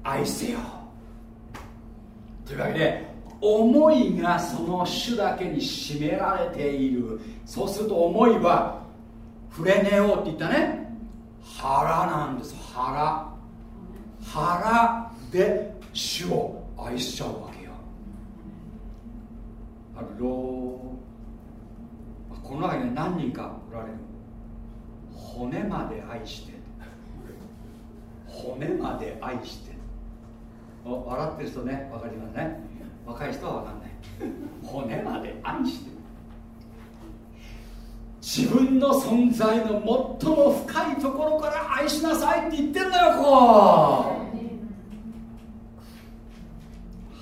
愛せよ。というわけで思いがその種だけに占められている。そうすると思いは触れねよって言ったね。腹なんです。腹。腹で主を愛しちゃうわけよ。あのこの中に何人かおられる骨まで愛して。骨まで愛して。笑ってる人ね。分かりますね。若い人は分かんない。骨まで愛してる。自分の存在の最も深いところから愛しなさいって言ってんだよここ。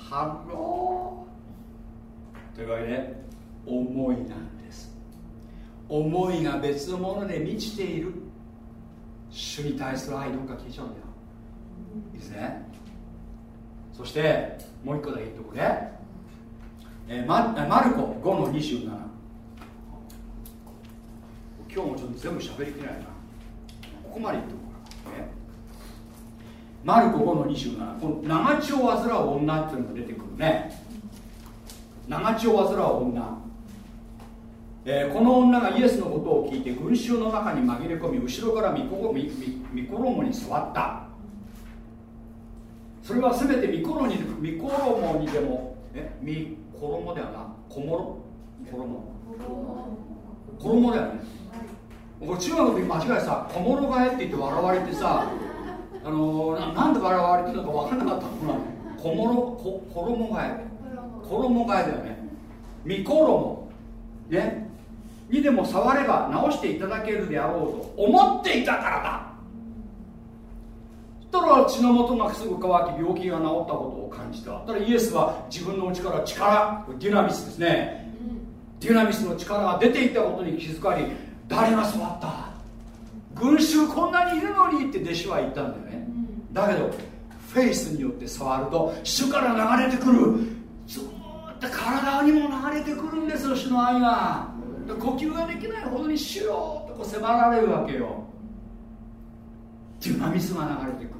Hello。というわけで思いなんです。思いが別のもので満ちている。主に対する愛どっか聞いちゃうんだよ。いいですね。そしてもう一個だけ言っとくね、えー、ママルコ5の27今日もちょっと全部喋りきれないな。ここまで言っとくから、ね、マルコ5の27この長血を患う女っていうのが出てくるね。長血を患う女えー、この女がイエスのことを聞いて群衆の中に紛れ込み後ろから御衣に座った。それは全て御衣に御衣にでもえ？御衣ではな小諸衣衣だよね。僕中学の時間違えさ小諸替えって言って笑われてさ あのー、なんで笑われてるのか分からなかったのが小諸こ衣替え。衣替えだよね。御衣ね？にでも触れば直していただけるであろうと思っていたからだたら血の元がすぐ乾き病気が治ったことを感じた。だイエスは自分の内から力デュナミスですね、デュナミスの力が出ていったことに気づかり誰が触った？群衆こんなにいるのにって弟子は言ったんだよね、だけどフェイスによって触ると主から流れてくるずっと体にも流れてくるんですよ主の愛が。呼吸ができないほどにしようとこう迫られるわけよ。デュナミスが流れてくる。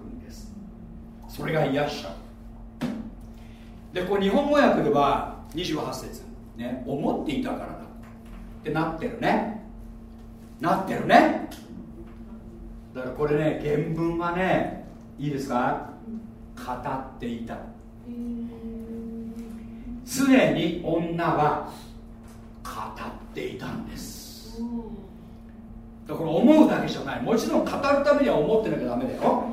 それが癒しゃうでこう日本語訳では28節。ね思っていたからだ。ってなってるね。なってるね。だからこれね原文はねいいですか？語っていた。常に女は語っていたんです。だから思うだけじゃない。もちろん語るためには思ってなきゃダメだよ。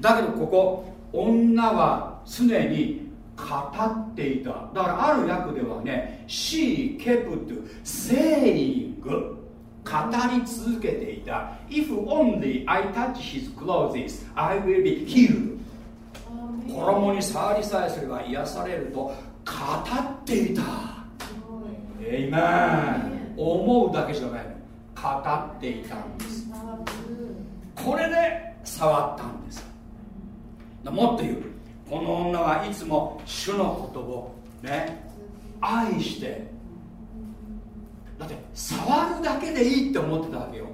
だけどここ女は常に語っていた。だからある訳ではね She kept saying り続けていた。If only I touch his clothes I will be healed. 衣に触りさえすれば癒されると語っていた。えい。め思うだけじゃない語っていたんです。これで触ったんですもっと言う。この女はいつも主のことをね愛して。だって触るだけでいいって思ってたわけよ。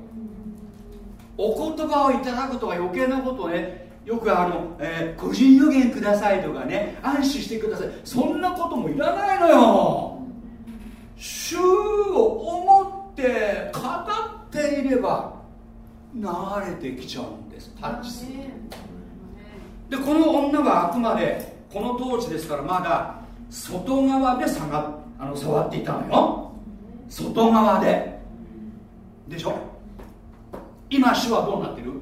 お言葉をいただくとか余計なことをねよくあの、えー、個人予言くださいとかね安心してください。そんなこともいらないのよ。主を思って語っていれば流れてきちゃうんです。タッチするでこの女はあくまでこの当時ですからまだ外側で下があの触っていたのよ。外側で。でしょ？今主はどうなってる？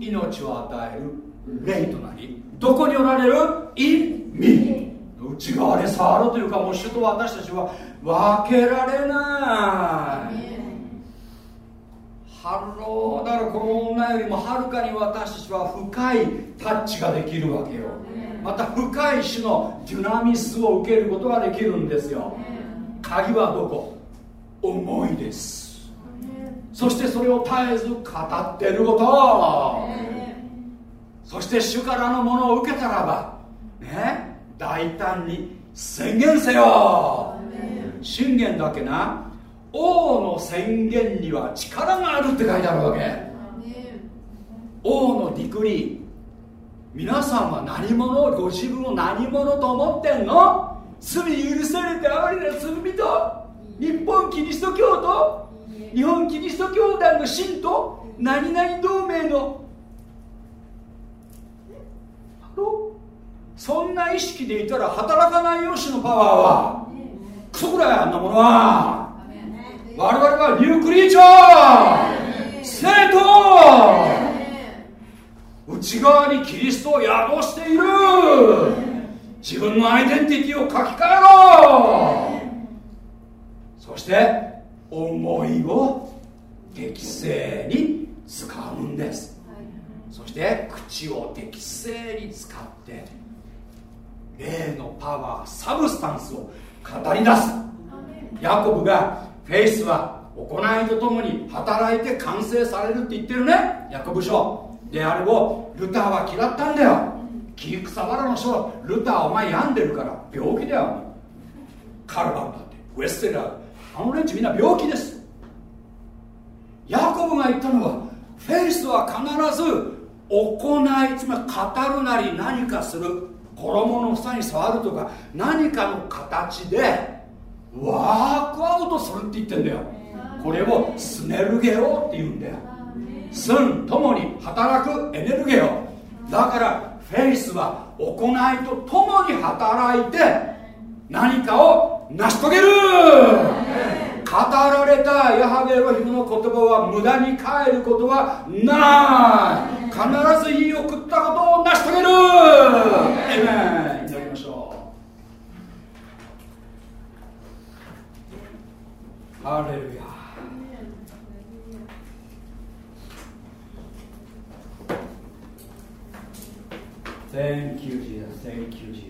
命を与える。霊となり。どこにおられる？意味内側で触るというかもう主と私たちは分けられない。ハローだからこの女よりもはるかに私たちは深いタッチができるわけよ。また深い主のデュナミスを受けることができるんですよ。鍵はどこ？思いです。そしてそれを絶えず語ってること。そして主からのものを受けたらばね大胆に宣言せよ。信玄だけな？王の宣言には力があるって書いてあるわけ。王のディクリー皆さんは何者ご自分を何者と思ってんの？罪許されて哀れな罪人？日本キリスト教徒？日本キリスト教団の信徒？何々同盟の？そんな意識でいたら働かないよしのパワーは。クソくらいあんなものは我々はニュークリーチャー。生徒。内側にキリストを宿している。自分のアイデンティティを書き換えろ。そして思いを適正に使うんです。そして口を適正に使って。霊の power substance を語り出す。ヤコブがフェイスは行いとともに働いて完成されるって言ってるねヤコブ書。であれをルターは嫌ったんだよ。木草原の書。ルターお前病んでるから病気だよ。カルバンだって。ウェステラー。あの連中みんな病気です。ヤコブが言ったのはフェイスは必ず行いつまり語るなり何かする。衣の房に触るとか何かの形でワークアウトするって言ってんだよ。これをスネルゲオって言うんだよ。寸ともに働くエネルゲオだからフェイスは行いとともに働いて何かを成し遂げる。語られたヤハベロヒムの言葉は無駄に変えることはない。必ず言い送ったことを成し遂げるエメン祈りましょうハレルヤー Thank you, Jesus. Thank you, Jesus.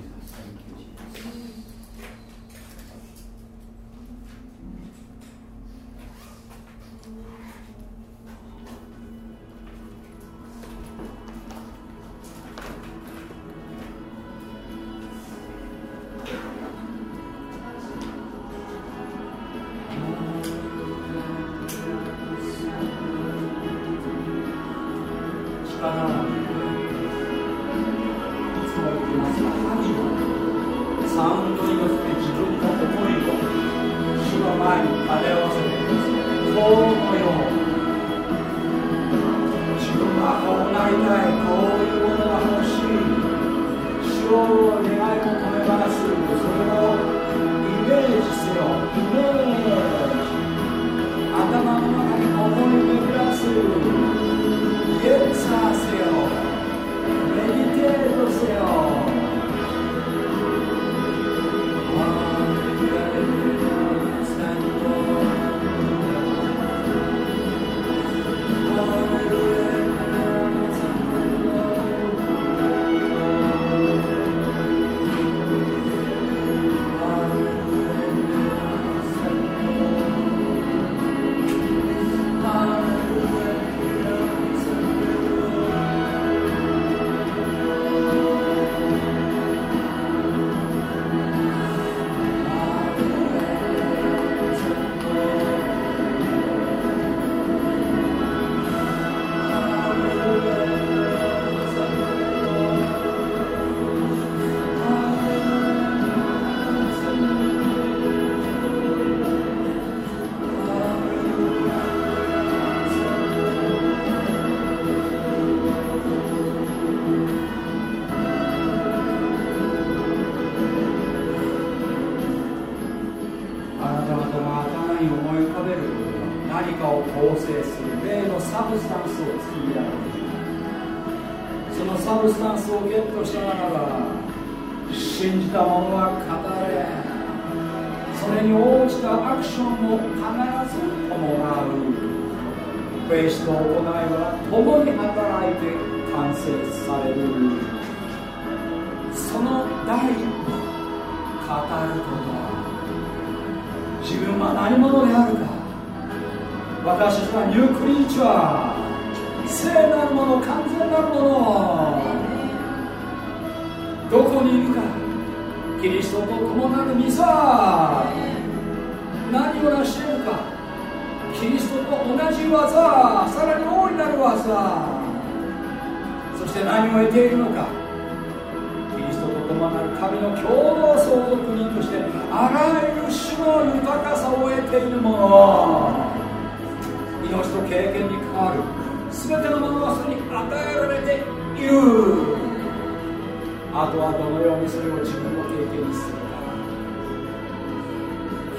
はどのようにそれを自分の経験にする。か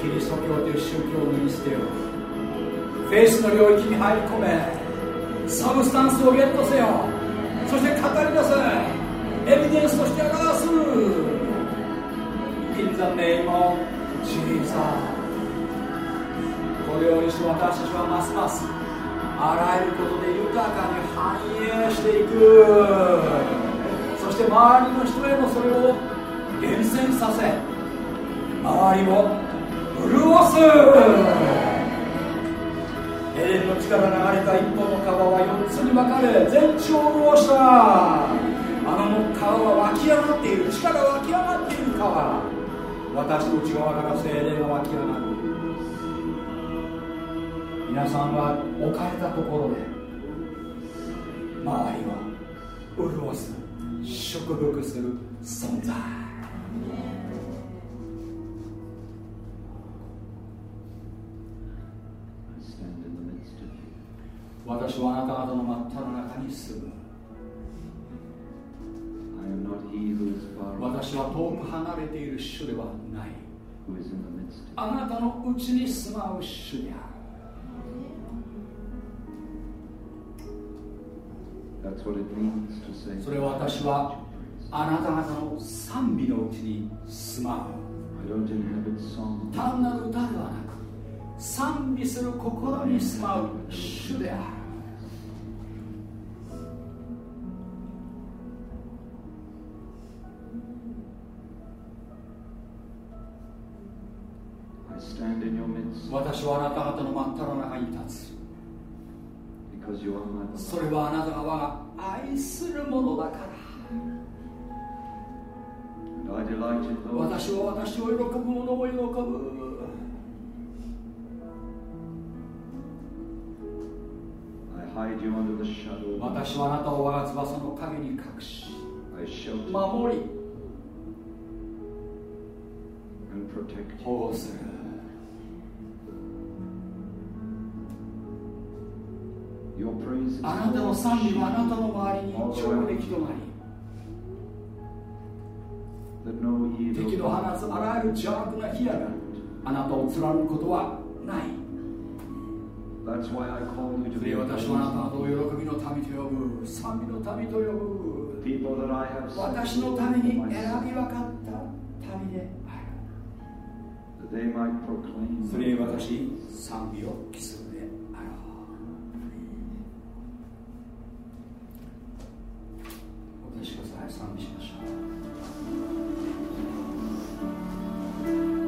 キリスト教という宗教を身に捨てよフェイスの領域に入り込め。 Substance をゲットせよ。そして語り出せ。エビデンスとして表す。In the name of Jesus このようにして私たちはますますあらゆることで豊かに繁栄していく。して周りの人へもそれを厳選させ周りを潤す。エレンの力流れた一本の川は4つに分かれ全地を潤した。あの川は湧き上がっている。力が湧き上がっている川。私の内側から精霊が湧き上がる。皆さんは置かれたところで周りを潤す。祝福する存在。私はあなた方の真っ只中に住む。私は遠く離れている主ではない。あなたのうちに住まう主であるそれは私はあなた方の賛美のうちに住まう。単なる歌ではなく賛美する心に住まう主である。私はあなた方の真っ只中に立つそれはあなたが我が愛するものだから。私は私を喜ぶ者も喜ぶ。私はあなたを我が翼の陰に隠し守り。保護するあなたの賛美はあなたの周りに上出来となり敵の放つあらゆる邪悪な火矢があなたを貫くことはない。それ私はあなたの喜びの民と呼ぶ。賛美の民と呼ぶ。私のために選び分かった民である。それに私賛美を期す。るしてください賛美しましょう。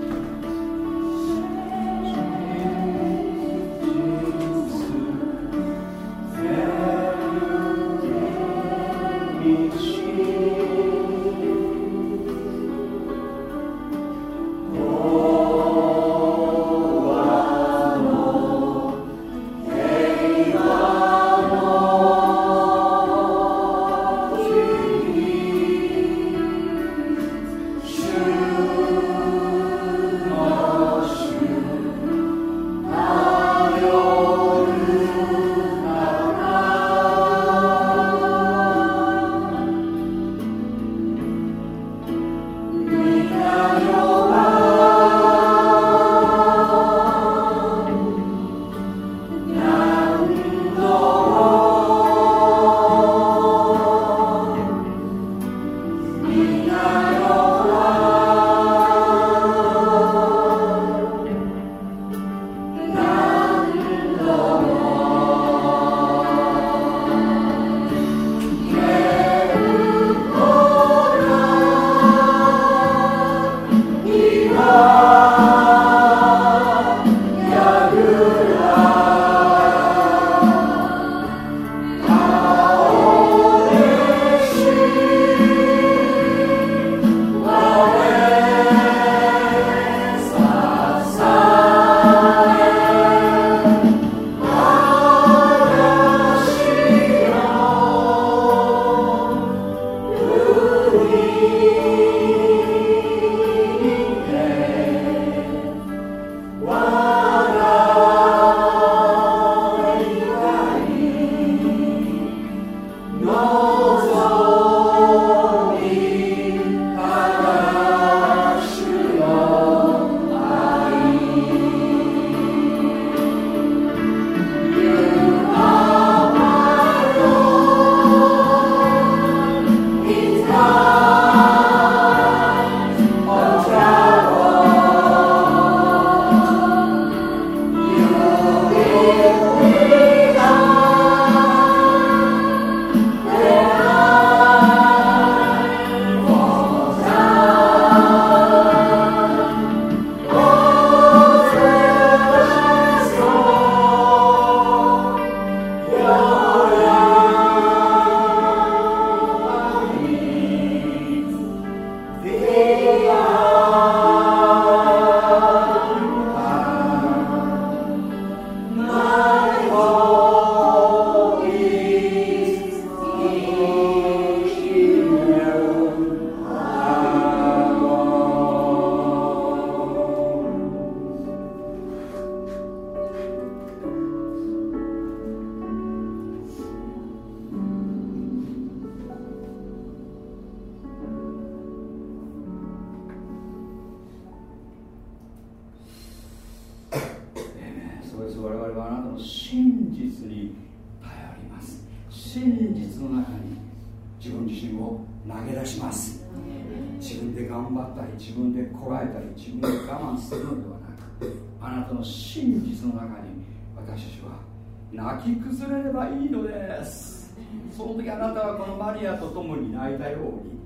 ともに泣いたように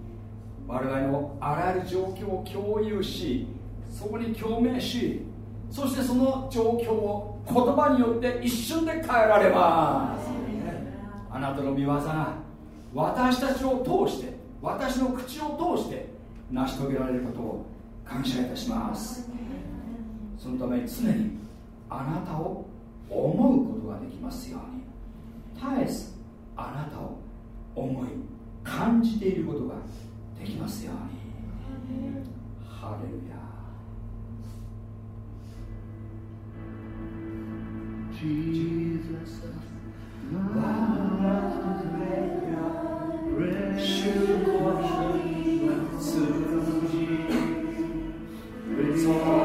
我々のあらゆる状況を共有し、そこに共鳴しそしてその状況を言葉によって一瞬で変えられますあなたの見業が私たちを通して私の口を通して成し遂げられることを感謝いたします。そのために常にあなたを思うことができますように絶えずあなたを思い感じていることができますように。ハレルヤ Jesus, Hallelujah,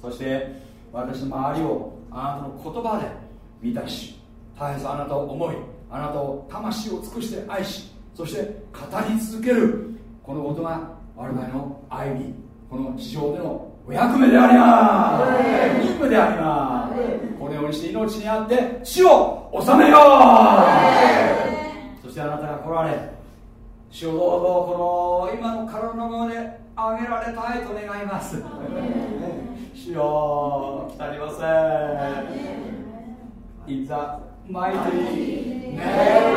そして私の周りをあなたの言葉で満たし大変そうあなたを思いあなたを魂を尽くして愛しそして語り続けるこのことが我々の愛にこの地上でのお役目であります。任務でありますこのようにして命にあって死を治めよう。そしてあなたが来られ主をどうぞこの今の体のままで上げられたいと願います。よう、たりません。In the mighty name